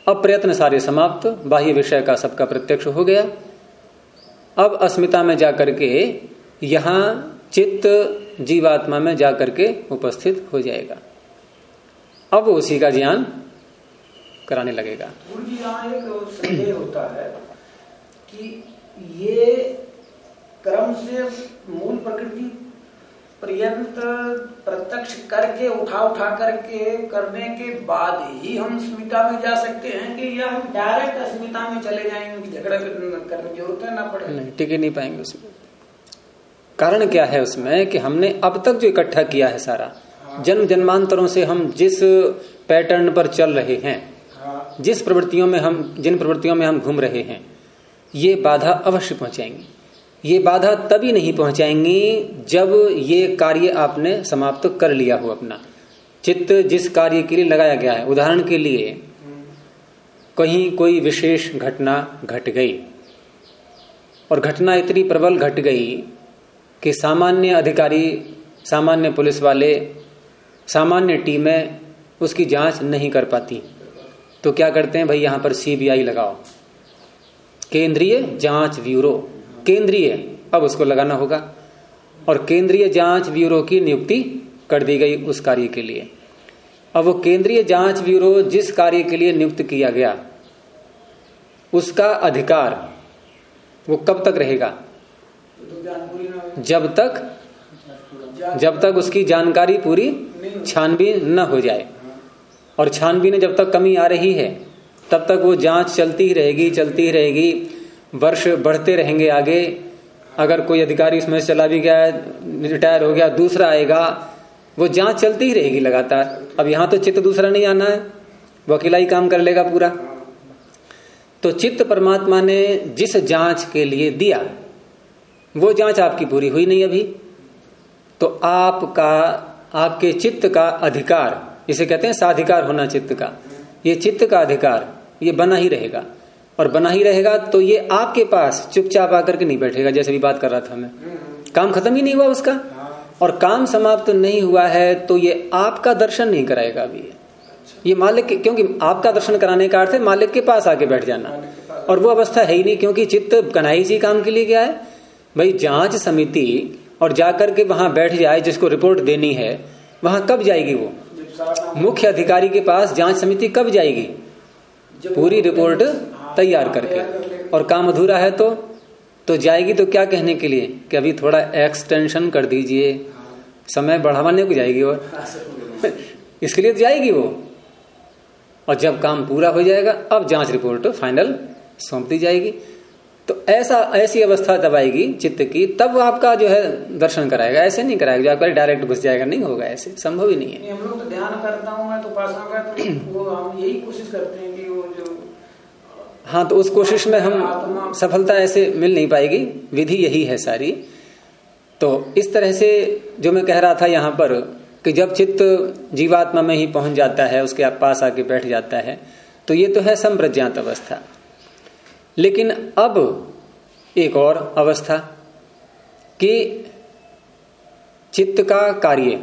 अब प्रयत्न सारे समाप्त, बाह्य विषय का सबका प्रत्यक्ष हो गया। अब अस्मिता में जाकर के यहाँ चित्त जीवात्मा में जाकर के उपस्थित हो जाएगा। अब उसी का ज्ञान कराने लगेगा। एक होता है कि ये क्रम से मूल प्रकृति पर्यंत प्रत्यक्ष करके उठा उठा करके करने के बाद ही हम स्मिता में जा सकते हैं कि या हम डायरेक्ट अस्मिता में चले जाएँगे झगड़ा करने की ज़रूरत है ना पड़े। नहीं टिके नहीं पाएँगे उसमें। कारण क्या है उसमें कि हमने अब तक जो इकट्ठा किया है सारा, जन्म जन्मांतरों से हम जिस पैटर्न पर चल रहे हैं, जिस प्रवृत्तियों में हम, जिन प्रवृत्तियों में हम घूम रहे हैं, ये बाधा अवश्य पहुंचाएँगी। ये बाधा तभी नहीं पहुंचाएँगी जब ये कार्य आपने समाप्त कर लिया हो अपना। चित्त जिस कार्य के लिए लगाया गया है, उदाहरण के लिए, कहीं कोई विशेष घटना घट गई, और घटना इतनी प्रबल घट गई कि सामान्य अधिकारी, सामान्य पुलिस वाले, सामान्य टीमें उसकी जाँच नहीं कर पाती। तो क्या करते हैं, भाई, यहाँ पर सीबीआई लगाओ। केंद्रीय जाँच ब्यूरो। केंद्रीय, अब उसको लगाना होगा। और केंद्रीय जाँच ब्यूरो की नियुक्ति कर दी गई उस कार्य के लिए। अब वो केंद्रीय जाँच ब्यूरो जिस कार्य के लिए नियुक्त किया गया, उसका अधिकार वो कब तक रहेगा? जब तक जब तक उसकी जानकारी पूरी छानबीन न हो जाए। और छानबीन जब तक कमी आ रही है, तब तक वो जाँच चलती ही रहेगी, चलती ही रहेगी। वर्ष बढ़ते रहेंगे आगे। अगर कोई अधिकारी उसमें चला भी गया, रिटायर हो गया, दूसरा आएगा, वो जाँच चलती ही रहेगी लगातार। अब यहाँ तो चित्त दूसरा नहीं आना है। वो अकेला ही काम कर लेगा पूरा। तो चित्त परमात्मा ने जिस जाँच के लिए दिया वो जाँच आपकी पूरी हुई नहीं अभी। तो आपका, आपके चित्त का अधिकार, इसे कहते हैं साधिकार होना चित्त का। ये चित्त का अधिकार, ये बना ही रहेगा। और बना ही रहेगा तो ये आपके पास चुपचाप आकर के नहीं बैठेगा, जैसे भी बात कर रहा था मैं। काम खत्म ही नहीं हुआ उसका। और काम समाप्त तो नहीं हुआ है तो ये आपका दर्शन नहीं कराएगा अभी। ये मालिक, क्योंकि आपका दर्शन कराने का अर्थ है मालिक के पास आके बैठ जाना। और वो अवस्था है ही नहीं, क्योंकि चित्त कनाई जी काम के लिए क्या है। भाई जाँच समिति और जाकर के वहाँ बैठ जाए जिसको रिपोर्ट देनी है, वहाँ कब जाएगी वो? मुख्य अधिकारी के पास जाँच समिति कब जाएगी? पूरी रिपोर्ट तैयार करके। और काम अधूरा है तो? तो जाएगी तो क्या कहने के लिए? कि अभी थोड़ा एक्सटेंशन कर दीजिए। समय बढ़ावाने को जाएगी और इसके लिए तो जाएगी वो। और जब काम पूरा हो जाएगा, अब जाँच रिपोर्ट फाइनल सौंप दी जाएगी। तो ऐसा ऐसी अवस्था तब आएगी चित्त की तब आपका जो है दर्शन कराएगा। ऐसे नहीं कराएगा जो आपका डायरेक्ट घुस जाएगा नहीं होगा ऐसे संभव ही नहीं है। हम लोग तो ध्यान करता हूँ मैं तो पास तो वो हम यही कोशिश करते हैं कि वो जो हाँ तो उस कोशिश में हम सफलता ऐसे मिल नहीं पाएगी विधि यही है सारी। तो इस तरह से जो मैं कह रहा था यहाँ पर कि जब चित्त जीवात्मा में ही पहुँच जाता है उसके पास आके बैठ जाता है तो ये तो है संप्रज्ञात अवस्था। लेकिन अब एक और अवस्था कि चित्त का कार्य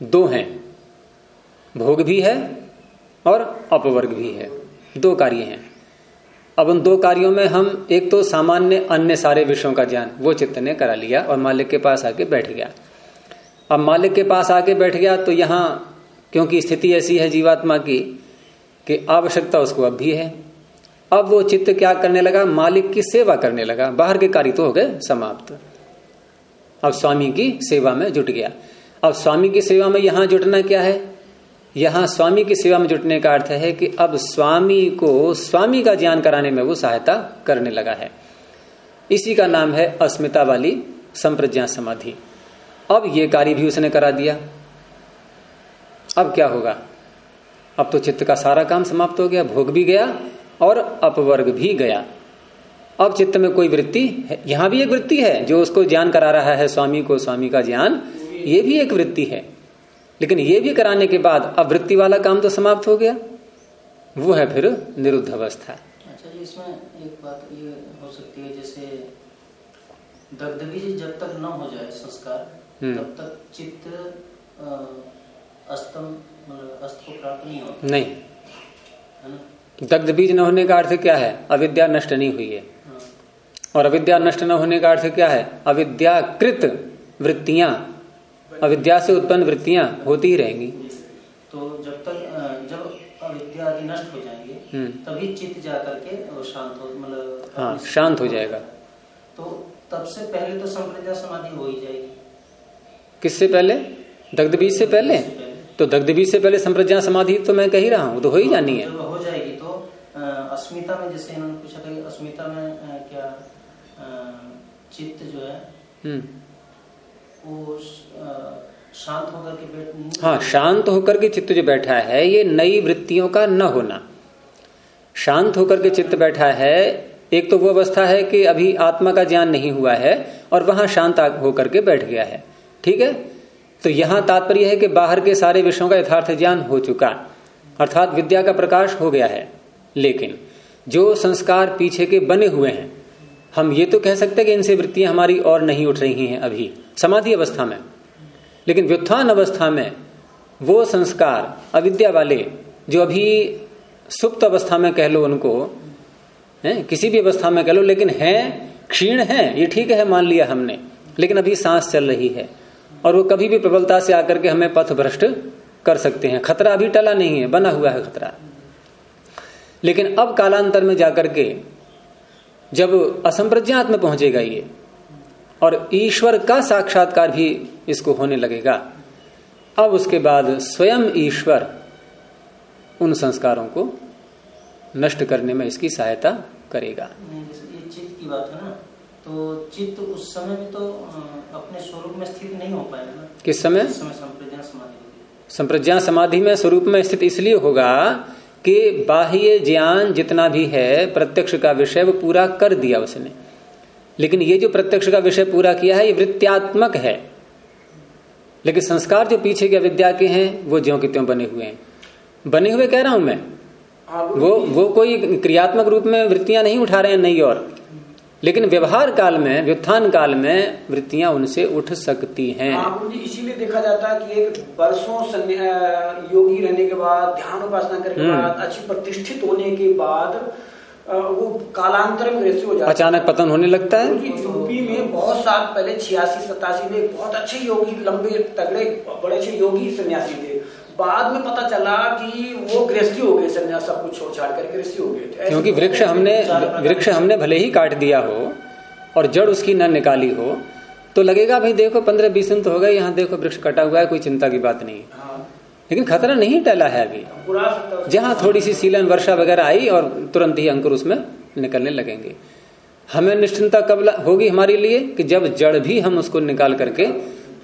दो हैं, भोग भी है और अपवर्ग भी है। दो कार्य हैं। अब उन दो कार्यों में हम एक तो सामान्य अन्य सारे विषयों का ज्ञान, वो चित्त ने करा लिया और मालिक के पास आके बैठ गया। अब मालिक के पास आके बैठ गया तो यहाँ क्योंकि स्थिति ऐसी है जीवात्मा की कि आवश्यकता उसको अब भी है अब वो चित्त क्या करने लगा? मालिक की सेवा करने लगा। बाहर के कार्य तो हो गए, समाप्त। अब स्वामी की सेवा में जुट गया। अब स्वामी की सेवा में यहाँ जुटना क्या है? यहाँ स्वामी की सेवा में जुटने का अर्थ है कि अब स्वामी को स्वामी का ज्ञान कराने में वो सहायता करने लगा है। इसी का नाम है अस्मिता वाली संप्रज्ञा समाधि। अब ये कार्य भी उसने करा दिया। अब क्या होगा? अब तो चित्त का सारा काम समाप्त हो गया, भोग भी गया और अपवर्ग भी गया। अब चित्त में कोई वृत्ति यहाँ भी एक वृत्ति है जो उसको ज्ञान करा रहा है स्वामी को स्वामी का ज्ञान। ये भी एक वृत्ति है। लेकिन ये भी कराने के बाद अब वृत्ति वाला काम तो समाप्त हो गया। वो है फिर निरुद्ध अवस्था। अच्छा जी इसमें एक बात ये हो सकती है जैसे दग्धबीज जब तक न हो जाए संस्कार हम्म। तब तक चित्त अस्तम मतलब अस्त को प्राप्त नहीं होता। नहीं। है ना? दग्ध बीज न होने का अर्थ क्या है? अविद्या नष्ट नहीं हुई है। हाँ। और अविद्या नष्ट न होने का अर्थ क्या है? अविद्याकृत वृत्तियाँ अविद्या से उत्पन्न वृत्तियाँ होती ही रहेंगी। तो जब तक जब अविद्या आदि नष्ट हो जाएँगे हम्म। तभी चित्त जा करके शांत हो मतलब हाँ शांत हो जाएगा। तो तब से पहले तो संप्रज्ञा समाधि हो ही जाएगी। किससे पहले? दग्ध बीज से पहले? तो दग्ध बीज से पहले संप्रज्ञा समाधि तो मैं कह ही रहा हूँ तो हो ही जानी है हो। जाएगी तो अस्मिता में जैसे इन्होंने पूछा था कि अस्मिता में क्या चित्त जो है हम्म। वो शांत होकर के बैठ हाँ शांत होकर के चित्त जो बैठा है ये नई वृत्तियों का न होना। शांत होकर के चित्त बैठा है एक तो वो अवस्था है कि अभी आत्मा का ज्ञान नहीं हुआ है और वहाँ शांत होकर के बैठ गया है। ठीक है? तो यहाँ तात्पर्य है कि बाहर के सारे विषयों का यथार्थ ज्ञान हो चुका अर्थात विद्या का प्रकाश हो गया है। लेकिन जो संस्कार पीछे के बने हुए हैं, हम ये तो कह सकते हैं कि इनसे वृत्तियाँ हमारी और नहीं उठ रही हैं अभी, समाधि अवस्था में। लेकिन व्युत्थान अवस्था में वो संस्कार, अविद्या वाले, जो अभी सुप्त अवस्था में कह लो उनको, है, किसी भी अवस्था में कह लो, लेकिन है, क्षीण है, ये ठीक है, मान लिया हमने, लेकिन अभी सांस चल रही है, और वो कभी भी प्रबलता से आकर के हमें पथ भ्रष्ट कर सकते हैं। खतरा अभी टला नहीं है, बना हुआ है खतरा। लेकिन अब कालांतर में जाकर के जब असंप्रज्ञात में पहुंचेगा ये और ईश्वर का साक्षात्कार भी इसको होने लगेगा अब उसके बाद स्वयं ईश्वर उन संस्कारों को नष्ट करने में इसकी सहायता करेगा। ये चित्त की बात है ना तो चित्त उस समय भी तो अपने स्वरूप में स्थित नहीं हो पाएगा किस समय? संप्रज्ञा समाधि संप्रज्ञा समाधि में स्वरूप में स्थित इसलिए होगा कि बाह्य ज्ञान जितना भी है प्रत्यक्ष का विषय वो पूरा कर दिया उसने। लेकिन ये जो प्रत्यक्ष का विषय पूरा किया है ये वृत्त्यात्मक है। लेकिन संस्कार जो पीछे के विद्या के हैं वो ज्यो के त्यों बने हुए हैं। बने हुए कह रहा हूँ मैं। वो वो कोई क्रियात्मक रूप में वृत्तियाँ नहीं उठा रहे हैं नई और लेकिन व्यवहार काल में व्युत्थान काल में वृत्तियाँ उनसे उठ सकती हैं। हाँ, इसीलिए देखा जाता है कि एक वर्षों योगी रहने के बाद ध्यान उपासना करने के हम्म। बाद अच्छी प्रतिष्ठित होने के बाद वो कालांतर में गृहस्थी हो जाता अचानक पतन होने लगता है? यूपी में बहुत साल पहले छियासी सतासी में बहुत अच्छे योगी लंबे तगड़े बड़े अच्छे योगी सन्यासी थे। बाद में पता चला कि वो गृहस्थी हो गए संन्यास सब कुछ छोड़ छाड़ कर गृहस्थी हो गए। क्योंकि वृक्ष हमने वृक्ष हमने भले ही काट दिया हो और जड़ उसकी न निकाली हो तो लगेगा भाई देखो पंद्रह बीस दिन तो हो गए यहाँ देखो वृक्ष कटा हुआ है कोई चिंता की बात नहीं। हाँ। लेकिन खतरा नहीं टला है अभी। जहाँ थोड़ी सी सीलन वर्षा वगैरह आई और तुरंत ही अंकुर उसमें निकलने लगेंगे। हमें निश्चिंता कब होगी हमारे लिए कि जब जड़ भी हम उसको निकाल करके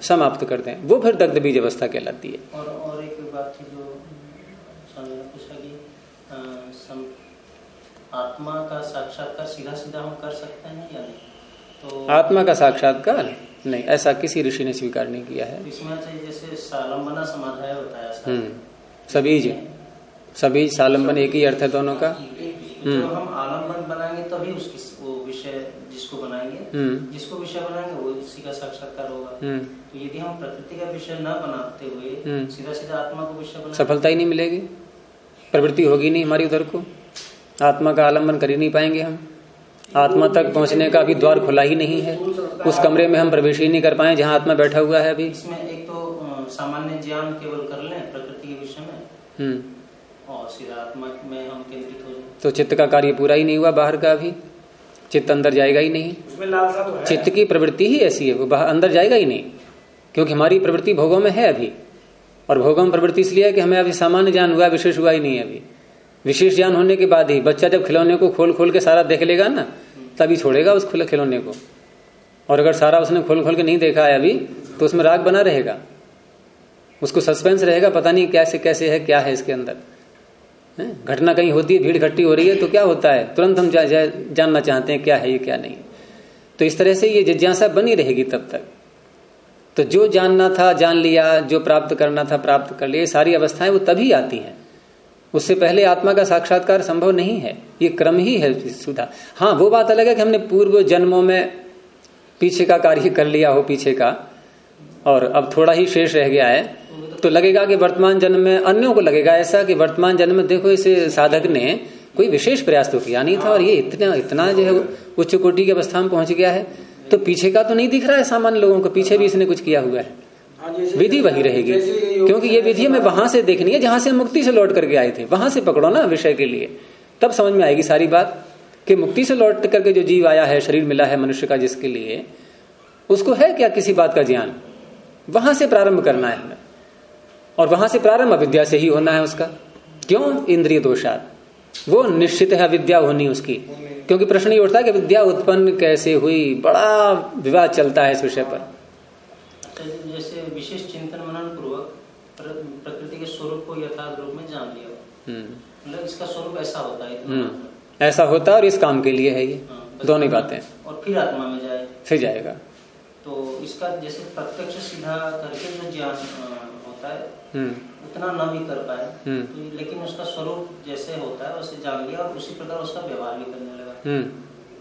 समाप्त कर दें वो फिर दग्ध बीज अवस्था कहलाती है और, और एक बात थी जो पूछा कि आत्मा का साक्षात्कार सीधा सीधा हम कर सकते हैं या नहीं? तो आत्मा का साक्षात्कार? नहीं ऐसा किसी ऋषि ने स्वीकार नहीं किया है। इसमें जैसे सालंबना समाधाय होता है हम्म, सभी सभी सालंबन एक ही अर्थ है दोनों का? तो हम आलंबन बनाएँगे तभी उसकी वो विषय जिसको बनाएँगे हम्म। जिसको विषय बनाएँगे वो उसी का साक्षात्कार होगा। हम्म। तो यदि हम प्रकृति का विषय न बनाते हुए सीधा सीधा आत्मा को विषय सफलता ही नहीं मिलेगी? प्रवृत्ति होगी नहीं हमारी उधर को? आत्मा का आलंबन कर ही नहीं पाएँगे हम। आत्मा तक पहुँचने का अभी द्वार खुला ही नहीं है। उस कमरे में हम प्रवेश ही नहीं कर पाए जहाँ आत्मा बैठा हुआ है अभी। इसमें एक तो सामान्य ज्ञान केवल कर लें प्रकृति के विषय में। हम्म। और सीधा आत्मा में हम केंद्रित हो तो चित्त का कार्य पूरा ही नहीं हुआ बाहर का अभी। चित्त अंदर जाएगा ही नहीं। तो चित्त की प्रवृत्ति ही ऐसी है वो बाहर अंदर जाएगा ही नहीं। क्योंकि हमारी प्रवृत्ति भोगों में है अभी। और भोगों में प्रवृत्ति इसलिए है कि हमें अभी सामान्य ज्ञान हुआ विशेष हुआ ही नहीं है अभी। विशेष ज्ञान होने के बाद ही बच्चा जब खिलौने को खोल खोल के सारा देख लेगा ना तभी छोड़ेगा उस खुले खिलौने को। और अगर सारा उसने खोल खोल के नहीं देखा है अभी तो उसमें राग बना रहेगा। उसको सस्पेंस रहेगा पता नहीं कैसे कैसे है क्या है इसके अंदर। घटना कहीं होती है भीड़ इकट्ठी हो रही है तो क्या होता है? तुरंत हम जा, जा, जानना चाहते हैं क्या है ये क्या नहीं। तो इस तरह से ये जिज्ञासा बनी रहेगी तब तक। तो जो जानना था जान लिया जो प्राप्त करना था प्राप्त कर लिया सारी अवस्थाएँ वो तभी आती हैं। उससे पहले आत्मा का साक्षात्कार संभव नहीं है। ये क्रम ही है सुधा। हाँ वो बात अलग है कि हमने पूर्व जन्मों में पीछे का कार्य कर लिया हो, पीछे का, और अब थोड़ा ही शेष रह गया है। तो लगेगा कि वर्तमान जन्म में अन्यों को लगेगा ऐसा कि वर्तमान जन्म में देखो, इस साधक ने कोई विशेष प्रयास तो किया नहीं था, और ये इतना इतना जो है उच्च कोटि की अवस्था में पहुँच गया है। तो पीछे का तो नहीं दिख रहा है सामान्य लोगों को, पीछे भी इसने कुछ किया हुआ है। विधि वही रहेगी। क्योंकि ये विधि हमें वहाँ से देखनी है, जहाँ से मुक्ति से लौट करके आए थे। वहाँ से पकड़ो ना विषय के लिए। तब समझ में आएगी सारी बात कि मुक्ति से लौट करके जो जीव आया है, शरीर मिला है मनुष्य का जिसके लिए, उसको है क्या किसी बात का ज्ञान? वहाँ से प्रारंभ करना है हमें। और वहाँ से प्रारंभ अविद्या से ही होना है उसका। क्यों? इंद्रिय दोषात। वो निश्चित है अविद्या होनी उसकी। क्योंकि प्रश्न ये उठता है कि विद्या उत्पन्न कैसे हुई? बड़ा विवाद चलता है इस विषय पर। जैसे विशेष चिंतन मनन पूर्वक प्रकृति के स्वरूप को यथार्थ रूप में जान लिया। हम्म। मतलब इसका स्वरूप ऐसा होता है हम्म। ऐसा होता है और इस काम के लिए है ये। हाँ, दोनों बातें और फिर आत्मा में जाए। फिर जाएगा। तो इसका जैसे प्रत्यक्ष सीधा करके जो ज्ञान होता है हम्म। उतना न भी कर पाए। तो लेकिन उसका स्वरूप जैसे होता है वैसे जान लिया और उसी प्रकार उसका व्यवहार भी करने लगा।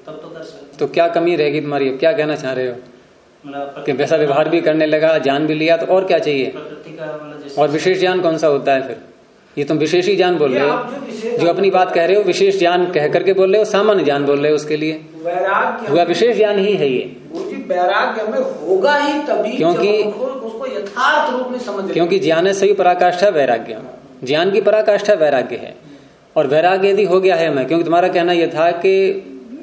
तब तो कर सकते तो क्या कमी रहेगी तुम्हारी? क्या कहना चाह रहे हो? कि वैसा व्यवहार भी करने लगा जान भी लिया तो और क्या चाहिए? और विशेष ज्ञान कौन सा होता है फिर? ये तुम विशेष ही ज्ञान बोल रहे हो। जो अपनी बात कह रहे हो विशेष ज्ञान कह करके बोल रहे हो सामान्य ज्ञान बोल रहे हो उसके लिए। वह विशेष ज्ञान ही है ये। वैराग्य में होगा ही तभी क्योंकि उसको यथार्थ रूप में समझ क्योंकि ज्ञान है सही पराकाष्ठा वैराग्य। ज्ञान की पराकाष्ठा वैराग्य है। और वैराग्य यदि हो गया है मैं क्योंकि तुम्हारा कहना यह था कि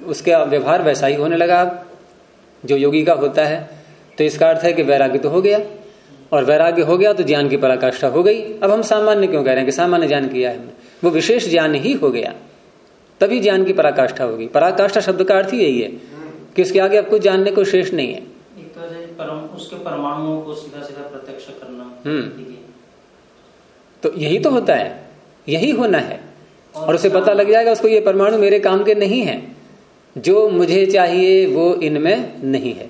उसके व्यवहार वैसा ही होने लगा अब। जो योगी का होता है तो इसका अर्थ है कि वैराग्य तो हो गया। और वैराग्य हो गया तो ज्ञान की पराकाष्ठा हो गई। अब हम सामान्य क्यों कह रहे हैं कि सामान्य ज्ञान किया है? वो विशेष ज्ञान ही हो गया। तभी ज्ञान की पराकाष्ठा होगी। पराकाष्ठा शब्द का अर्थ ही यही है कि उसके आगे अब कुछ जानने को शेष नहीं है। तो उसके परमाणुओं को सीधा सीधा प्रत्यक्ष करना। हम्म। तो यही तो होता है। यही होना है। और उसे पता लग जाएगा उसको ये परमाणु मेरे काम के नहीं है। जो मुझे चाहिए वो इनमें नहीं है।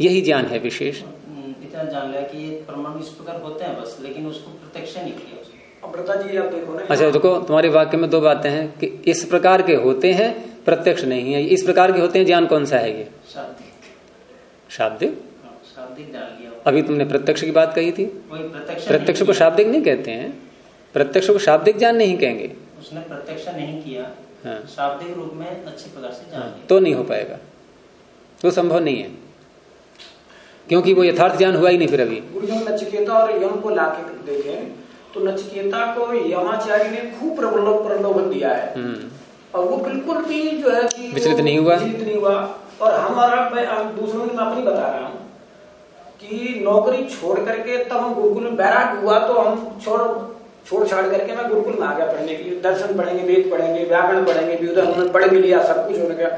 यही ज्ञान है विशेष। हम्म, इतना जान लिया कि परमाणु इस प्रकार होते हैं बस लेकिन उसको प्रत्यक्ष नहीं किया देखो ना अच्छा देखो तुम्हारे वाक्य में दो बातें हैं कि इस प्रकार के होते हैं प्रत्यक्ष नहीं है। इस प्रकार के होते हैं ज्ञान कौन सा है ये? शाब्दिक। हाँ, अभी तुमने प्रत्यक्ष की बात कही थी। प्रत्यक्ष को शाब्दिक नहीं कहते हैं। प्रत्यक्ष को शाब्दिक ज्ञान नहीं कहेंगे। उसने प्रत्यक्ष नहीं किया। हाँ। शाब्दिक रूप में अच्छे प्रकार से जान हाँ, तो नहीं हो पाएगा। वो संभव नहीं है। क्योंकि वो यथार्थ ज्ञान हुआ ही नहीं फिर अभी। नचिकेता और यम को लाके देखे तो नचिकेता को यमाचार्य ने खूब प्रलोभन दिया है। हम्म। और वो बिल्कुल भी जो है कि विचलित नहीं हुआ। विचलित नहीं हुआ। और हमारा अब दूसरों की मैं अपनी बता रहा हूँ कि नौकरी छोड़ करके तब हम गुरुकुल में बैराग हुआ तो हम छोड़ छोड़ छाड़ करके मैं गुरुकुल में आ गया पढ़ने के लिए। दर्शन पढ़ेंगे वेद पढ़ेंगे व्याकरण पढ़ेंगे व्युधन पढ़ भी लिया सब कुछ हो गया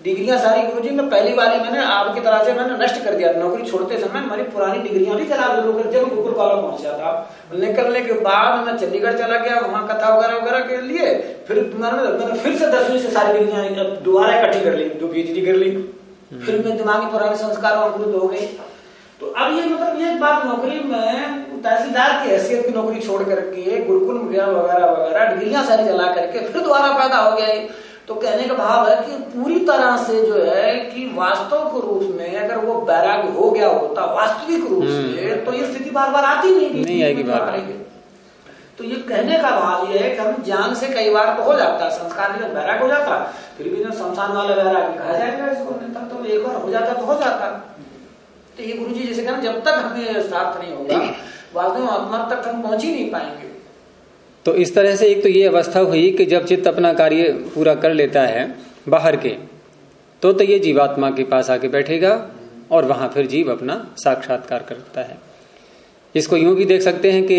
डिग्रियाँ सारी गुरु जी मैं पहली वाली मैंने आपकी तरह से मैंने नष्ट कर दिया। नौकरी छोड़ते समय मेरी पुरानी डिग्रियाँ भी चला दो जब गुरुकुल वाला पहुँचा था निकलने के बाद मैं चंडीगढ़ चला गया वहाँ कथा वगैरह वगैरह के लिए। फिर मैंने मैंने फिर से दसवीं से सारी डिग्रियाँ दोबारा इकट्ठी कर ली दो पीएचडी कर ली। फिर मैं दिमागी पुराने संस्कार अंकुरित हो गए। तो अब ये मतलब ये बात नौकरी में तहसीलदार की हैसियत की नौकरी छोड़ करके गुरुकुल वगैरह वगैरह डिग्रियाँ सारी चला करके फिर दोबारा पैदा हो गया तो कहने का भाव है कि पूरी तरह से जो है कि वास्तव रूप में अगर वो बैराग हो गया होता वास्तविक रूप हम्म। से तो ये स्थिति बार बार आती नहीं नहीं आएगी बार बार तो ये कहने का भाव ये है कि हम ज्ञान से कई बार तो हो जाता है संस्कार जब बैराग हो जाता फिर भी ना शमशान वाला बैराग कहा जाएगा इसको तब तो एक बार हो जाता तो हो जाता। तो ये गुरु जी जैसे कहना जब तक हमें प्राप्त नहीं होगा वास्तव में आत्मा तक हम पहुँच ही नहीं पाएँगे। तो इस तरह से एक तो ये अवस्था हुई कि जब चित्त अपना कार्य पूरा कर लेता है बाहर के तो तो ये जीवात्मा के पास आके बैठेगा और वहाँ फिर जीव अपना साक्षात्कार करता है। इसको यूँ भी देख सकते हैं कि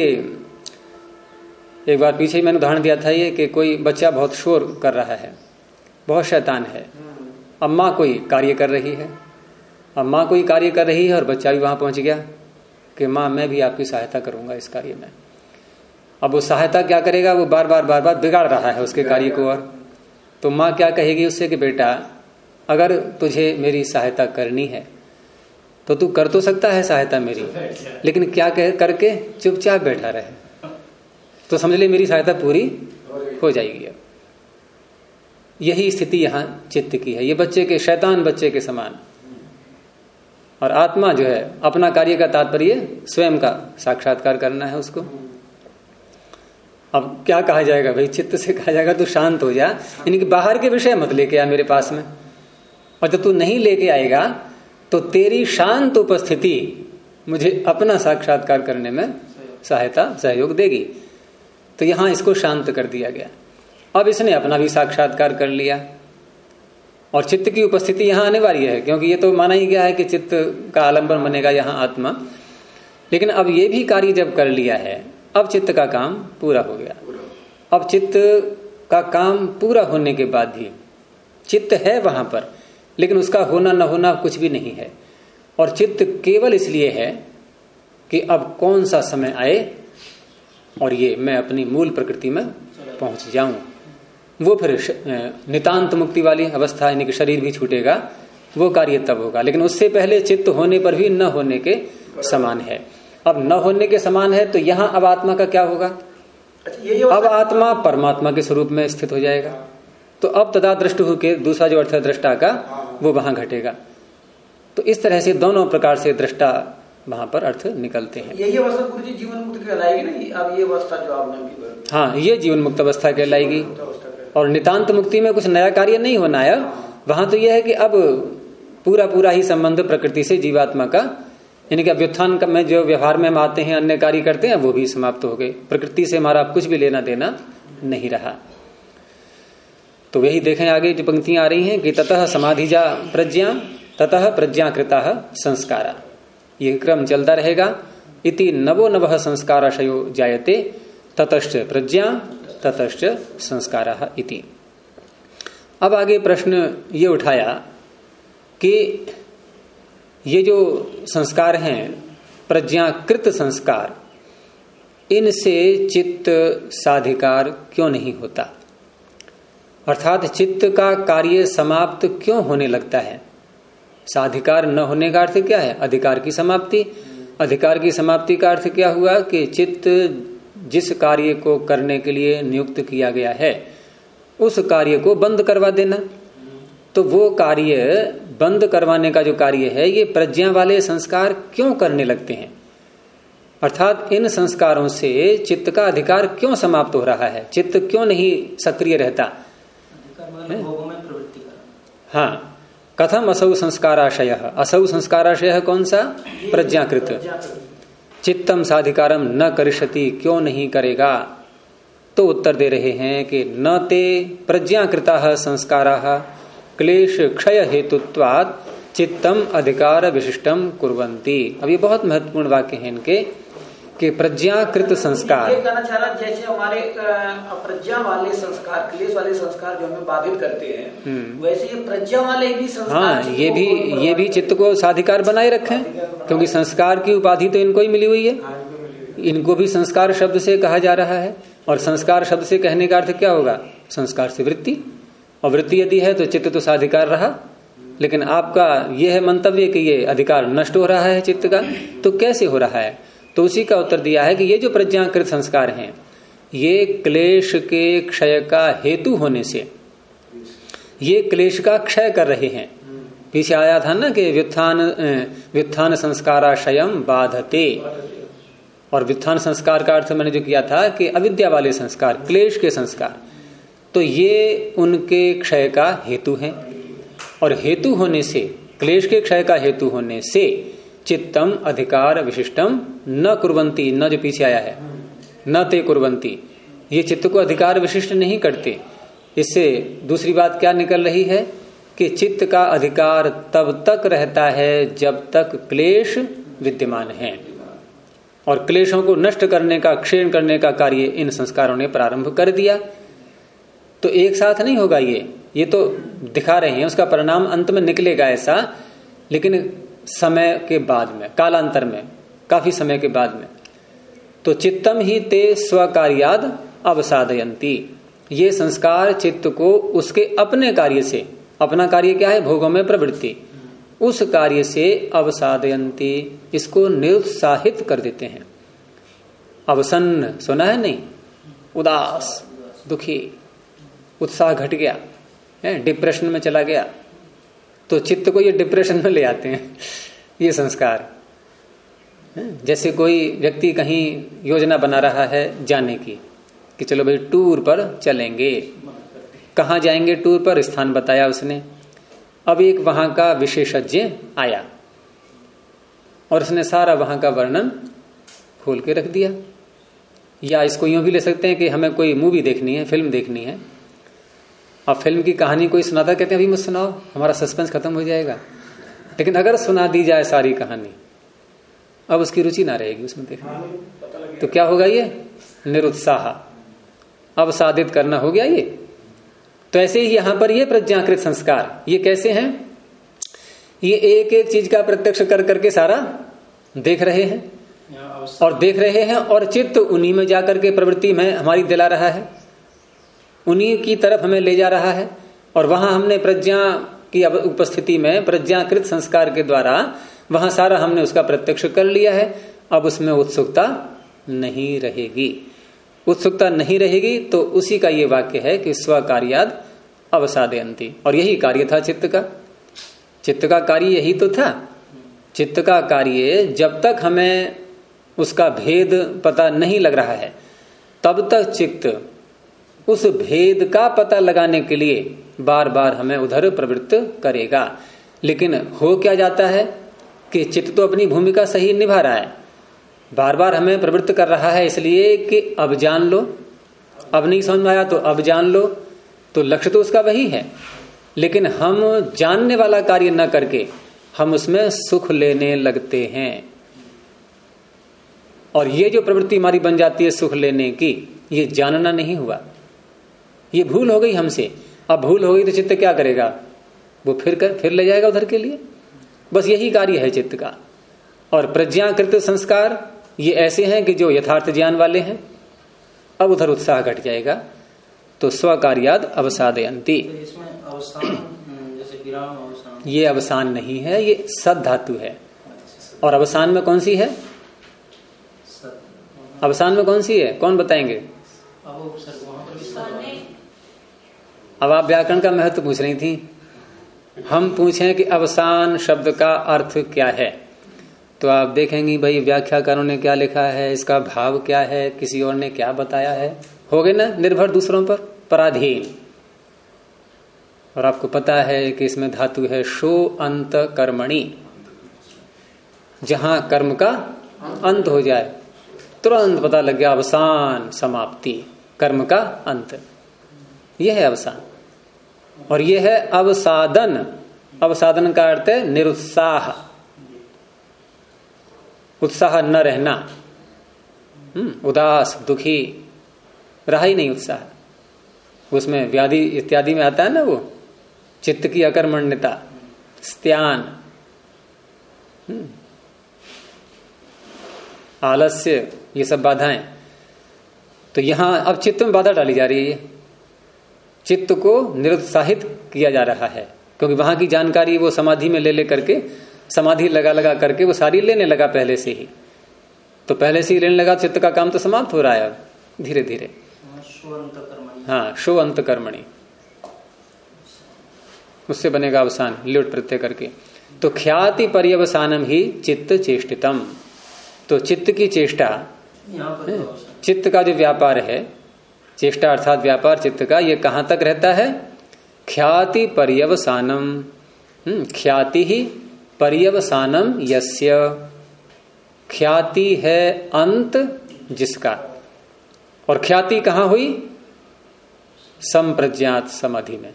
एक बार पीछे ही मैंने उदाहरण दिया था ये कि कोई बच्चा बहुत शोर कर रहा है बहुत शैतान है। अम्मा कोई कार्य कर रही है? अम्मा कोई कार्य कर रही है और बच्चा भी वहाँ पहुँच गया कि माँ, मैं भी आपकी सहायता करूँगा इस कार्य में। अब वो सहायता क्या करेगा? वो बार बार बार बार बिगाड़ रहा है उसके कार्य को और। तो माँ क्या कहेगी उससे कि, बेटा, अगर तुझे मेरी सहायता करनी है तो तू कर तो सकता है सहायता मेरी, लेकिन क्या कह, करके चुपचाप बैठा रहे। तो समझ ले, मेरी सहायता पूरी हो जाएगी अब। यही स्थिति यहाँ चित्त की है। ये बच्चे के, शैतान बच्चे के समान। और आत्मा जो है, अपना कार्य का तात्पर्य स्वयं का साक्षात्कार करना है उसको। अब क्या कहा जाएगा भाई? चित्त से कहा जाएगा तू शांत हो जा। यानी कि बाहर के विषय मत लेके आ मेरे पास में। और जब तू नहीं लेके आएगा तो तेरी शांत उपस्थिति मुझे अपना साक्षात्कार करने में सहायता, सहयोग देगी। तो यहाँ इसको शांत कर दिया गया। अब इसने अपना भी साक्षात्कार कर लिया। और चित्त की उपस्थिति यहाँ अनिवार्य है, क्योंकि ये तो माना ही गया है कि चित्त का आलंबन बनेगा यहाँ आत्मा। लेकिन अब ये भी कार्य जब कर लिया है, अब चित्त का काम पूरा हो गया। अब चित्त का काम पूरा होने के बाद भी चित्त है वहाँ पर, लेकिन उसका होना न होना कुछ भी नहीं है। और चित्त केवल इसलिए है कि अब कौन सा समय आए और ये मैं अपनी मूल प्रकृति में पहुँच जाऊँ। वो फिर नितांत मुक्ति वाली अवस्था यानी कि शरीर भी छूटेगा वो कार्य तब होगा। लेकिन उससे पहले चित्त होने पर भी न होने के समान है। अब न होने के समान है तो यहाँ अब आत्मा का क्या होगा? अच्छा, अब आत्मा परमात्मा के स्वरूप में स्थित हो जाएगा। तो अब तदा दृष्ट के दूसरा जो अर्थ है दृष्टा का वो वहाँ घटेगा। तो इस तरह से दोनों प्रकार से दृष्टा वहाँ पर अर्थ निकलते हैं। यही अवस्था गुरु जी जीवन मुक्त कहलाएगी ना? अब ये अवस्था जो आपने हाँ ये जीवन मुक्त अवस्था कहलाएगी। और नितांत मुक्ति में कुछ नया कार्य नहीं होना है वहाँ तो यह है कि अब पूरा पूरा ही संबंध प्रकृति से जीवात्मा का, यानी कि अभ्युत्थान में जो व्यवहार में हम आते हैं, अन्य कार्य करते हैं, वो भी समाप्त हो गए। प्रकृति से हमारा कुछ भी लेना देना नहीं रहा। तो वही देखें आगे जो पंक्तियाँ आ रही हैं कि ततः समाधिजा प्रज्ञा, ततः प्रज्ञाकृता संस्कारा। ये क्रम चलता रहेगा। इति नवो नव संस्काराशयो जायते, ततश्च प्रज्ञा ततश्च संस्कार इति। अब आगे प्रश्न ये उठाया कि ये जो संस्कार हैं, प्रज्ञाकृत संस्कार, इनसे चित्त साधिकार क्यों नहीं होता? अर्थात चित्त का कार्य समाप्त क्यों होने लगता है? साधिकार न होने का अर्थ क्या है? अधिकार की समाप्ति। अधिकार की समाप्ति का अर्थ क्या हुआ कि चित्त जिस कार्य को करने के लिए नियुक्त किया गया है उस कार्य को बंद करवा देना। तो वो कार्य बंद करवाने का जो कार्य है ये प्रज्ञा वाले संस्कार क्यों करने लगते हैं? अर्थात इन संस्कारों से चित्त का अधिकार क्यों समाप्त हो रहा है? चित्त क्यों नहीं सक्रिय रहता? हाँ। कथम असौ संस्काराशय। असौ संस्काराशय कौन सा? प्रज्ञाकृत। चित्तम साधिकारम न करिष्यति, क्यों नहीं करेगा? तो उत्तर दे रहे हैं कि न ते प्रज्ञाकृता संस्कारा, क्लेश क्षय हेतुत्वात चित्तम अधिकार विशिष्टम कुरंती अब ये बहुत महत्वपूर्ण वाक्य है इनके। कि प्रज्ञाकृत संस्कार। ये कहना चाह रहा जैसे हमारे प्रज्ञा वाले संस्कार क्लेश वाले संस्कार जो हमें बाधित करते हैं हम्म। वैसे ये प्रज्ञा वाले भी संस्कार हाँ ये भी ये भी चित्त को साधिकार बनाए रखे क्योंकि संस्कार की उपाधि तो इनको ही मिली हुई है। हाँ, इनको भी संस्कार शब्द से कहा जा रहा है और संस्कार शब्द से कहने का अर्थ क्या होगा? संस्कार से वृत्ति। और वृत्ति यदि है तो चित्त तो साधिकार रहा। लेकिन आपका यह है मंतव्य कि ये अधिकार नष्ट हो रहा है चित्त का तो कैसे हो रहा है? तो उसी का उत्तर दिया है कि ये जो प्रज्ञाकृत संस्कार हैं, ये क्लेश के क्षय का हेतु होने से, ये क्लेश का क्षय कर रहे हैं। पीछे आया था ना कि व्युत्थान व्युत्थान संस्काराशयम बाधते। और व्युत्थान संस्कार का अर्थ मैंने जो किया था कि अविद्या वाले संस्कार, क्लेश के संस्कार तो ये उनके क्षय का हेतु है। और हेतु होने से, क्लेश के क्षय का हेतु होने से चित्तम अधिकार विशिष्टम, न कुरंती न जो पीछे आया है, न ते कुरंती ये चित्त को अधिकार विशिष्ट नहीं करते। इससे दूसरी बात क्या निकल रही है कि चित्त का अधिकार तब तक रहता है जब तक क्लेश विद्यमान है। और क्लेशों को नष्ट करने का, क्षीण करने का कार्य इन संस्कारों ने प्रारंभ कर दिया। तो एक साथ नहीं होगा ये। ये तो दिखा रहे हैं, उसका परिणाम अंत में निकलेगा ऐसा। लेकिन समय के बाद में, कालांतर में, काफ़ी समय के बाद में तो चित्तम ही ते स्वकार्याद अवसादयंती। ये संस्कार चित्त को उसके अपने कार्य से, अपना कार्य क्या है? भोगों में प्रवृत्ति। उस कार्य से अवसादयंती, इसको निरुत्साहित कर देते हैं। अवसन्न, सुना है नहीं? उदास, दुखी, उत्साह घट गया, है, डिप्रेशन में चला गया तो चित्त को ये डिप्रेशन में ले आते हैं। ये संस्कार। जैसे कोई व्यक्ति कहीं योजना बना रहा है जाने की, कि चलो भाई टूर पर चलेंगे। कहा जाएँगे टूर पर? स्थान बताया उसने। अब एक वहाँ का विशेषज्ञ आया और उसने सारा वहाँ का वर्णन खोल के रख दिया। या इसको यूँ भी ले सकते हैं कि हमें कोई मूवी देखनी है फ़िल्म देखनी है। अब फ़िल्म की कहानी कोई सुनाता कहते हैं अभी मत सुनाओ हमारा सस्पेंस खत्म हो जाएगा। लेकिन अगर सुना दी जाए सारी कहानी अब उसकी रुचि ना रहेगी उसमें देखने तो क्या होगा ये? निरुत्साह। अब साधित करना हो गया ये। तो ऐसे ही यहाँ पर ये प्रज्ञाकृत संस्कार ये कैसे हैं? ये एक एक चीज़ का प्रत्यक्ष कर करके सारा देख रहे हैं। और देख रहे हैं और चित्त उन्हीं में जाकर के प्रवृत्ति में हमारी दिला रहा है। उन्हीं की तरफ़ हमें ले जा रहा है। और वहाँ हमने प्रज्ञा की उपस्थिति में, प्रज्ञाकृत संस्कार के द्वारा, वहाँ सारा हमने उसका प्रत्यक्ष कर लिया है। अब उसमें उत्सुकता नहीं रहेगी। उत्सुकता नहीं रहेगी तो उसी का ये वाक्य है कि स्व कार्याद अवसादयंती और यही कार्य था चित्त का। चित्त का कार्य यही तो था। चित्त का कार्य जब तक हमें उसका भेद पता नहीं लग रहा है, तब तक चित्त उस भेद का पता लगाने के लिए बार बार हमें उधर प्रवृत्त करेगा। लेकिन हो क्या जाता है कि चित्त तो अपनी भूमिका सही निभा रहा है। बार बार हमें प्रवृत्त कर रहा है इसलिए कि अब जान लो, अब नहीं समझ आया तो अब जान लो तो लक्ष्य तो उसका वही है। लेकिन हम जानने वाला कार्य न करके हम उसमें सुख लेने लगते हैं। और ये जो प्रवृत्ति हमारी बन जाती है सुख लेने की, ये जानना नहीं हुआ। ये भूल हो गई हमसे। अब भूल हो गई तो चित्त क्या करेगा? वो फिर कर फिर ले जाएगा उधर के लिए? बस यही कार्य है चित्त का। और प्रज्ञाकृत संस्कार ये ऐसे हैं कि जो यथार्थ ज्ञान वाले हैं। अब उधर उत्साह घट जाएगा। तो स्व कार्याद अवसादयंती ये अवसान नहीं है ये सद धातु है। और अवसान में कौन सी है? अवसान में कौन सी है? कौन बताएँगे? अब आप व्याकरण का महत्व पूछ रही थी। हम पूछें कि अवसान शब्द का अर्थ क्या है? तो आप देखेंगी भाई व्याख्याकारों ने क्या लिखा है, इसका भाव क्या है, किसी और ने क्या बताया है। हो गए ना निर्भर दूसरों पर? पराधीन। और आपको पता है कि इसमें धातु है शो अंत कर्मणि जहाँ कर्म का अंत हो जाए। तुरंत पता लग गया अवसान समाप्ति, कर्म का अंत। यह है अवसान। और ये है अवसादन। अवसादन का अर्थ है निरुत्साह। उत्साह न रहना। हम्म, उदास दुखी रहा ही नहीं उत्साह। उसमें व्याधि इत्यादि में आता है ना वो चित्त की अकर्मण्यता स्त्यान। हम्म, आलस्य ये सब बाधाएँ। तो यहाँ अब चित्त में बाधा डाली जा रही है चित्त को निरुत्साहित किया जा रहा है। क्योंकि वहाँ की जानकारी वो समाधि में ले ले करके समाधि लगा लगा करके वो सारी लेने लगा पहले से ही। तो पहले से ही लेने लगा चित्त का काम तो समाप्त हो रहा है अब धीरे धीरे हाँ शो अंत कर्मणि उससे बनेगा अवसान लिट प्रत्यय करके। तो ख्याति पर्यवसानम ही चित्त चेष्टितम। तो चित्त की चेष्टा चित्त का जो व्यापार है चेष्टा अर्थात व्यापार चित्त का ये कहाँ तक रहता है? ख्याति पर्यवसानम। हम्म, ख्याति ही पर्यवसानम यस्य। ख्याति है अंत जिसका। और ख्याति कहाँ हुई? संप्रज्ञात समाधि में।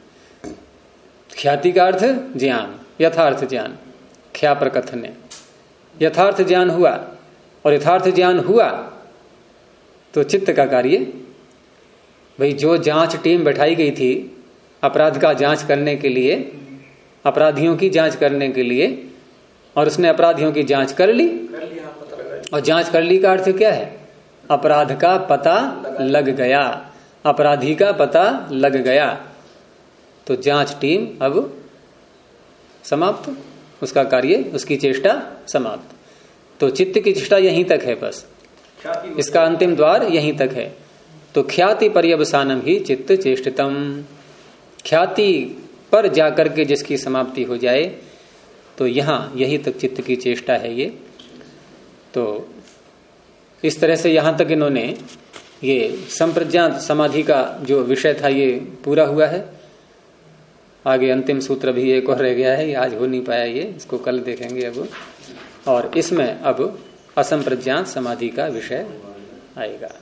ख्याति का अर्थ ज्ञान यथार्थ ज्ञान ख्या प्रकथन यथार्थ ज्ञान हुआ और यथार्थ ज्ञान हुआ तो चित्त का कार्य भाई जो जाँच टीम बैठाई गई थी अपराध का जाँच करने के लिए अपराधियों की जाँच करने के लिए और उसने अपराधियों की जाँच कर ली। और जाँच कर ली का अर्थ क्या है? अपराध का पता लग गया। अपराधी का पता लग गया। तो जाँच टीम अब समाप्त। उसका कार्य उसकी चेष्टा समाप्त। तो चित्त की चेष्टा यहीं तक है बस। इसका अंतिम द्वार यहीं तक है। तो ख्याति पर्यवसानम ही चित्त चेष्टितम। ख्याति पर जाकर के जिसकी समाप्ति हो जाए तो यहाँ, यही तक चित्त की चेष्टा है ये। तो इस तरह से यहाँ तक इन्होंने ये संप्रज्ञात समाधि का जो विषय था ये पूरा हुआ है। आगे अंतिम सूत्र भी एक और रह गया है, ये आज हो नहीं पाया ये, इसको कल देखेंगे अब। और इसमें अब असंप्रज्ञात समाधि का विषय आएगा।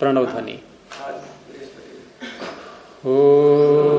प्रणव ध्वनि। ओ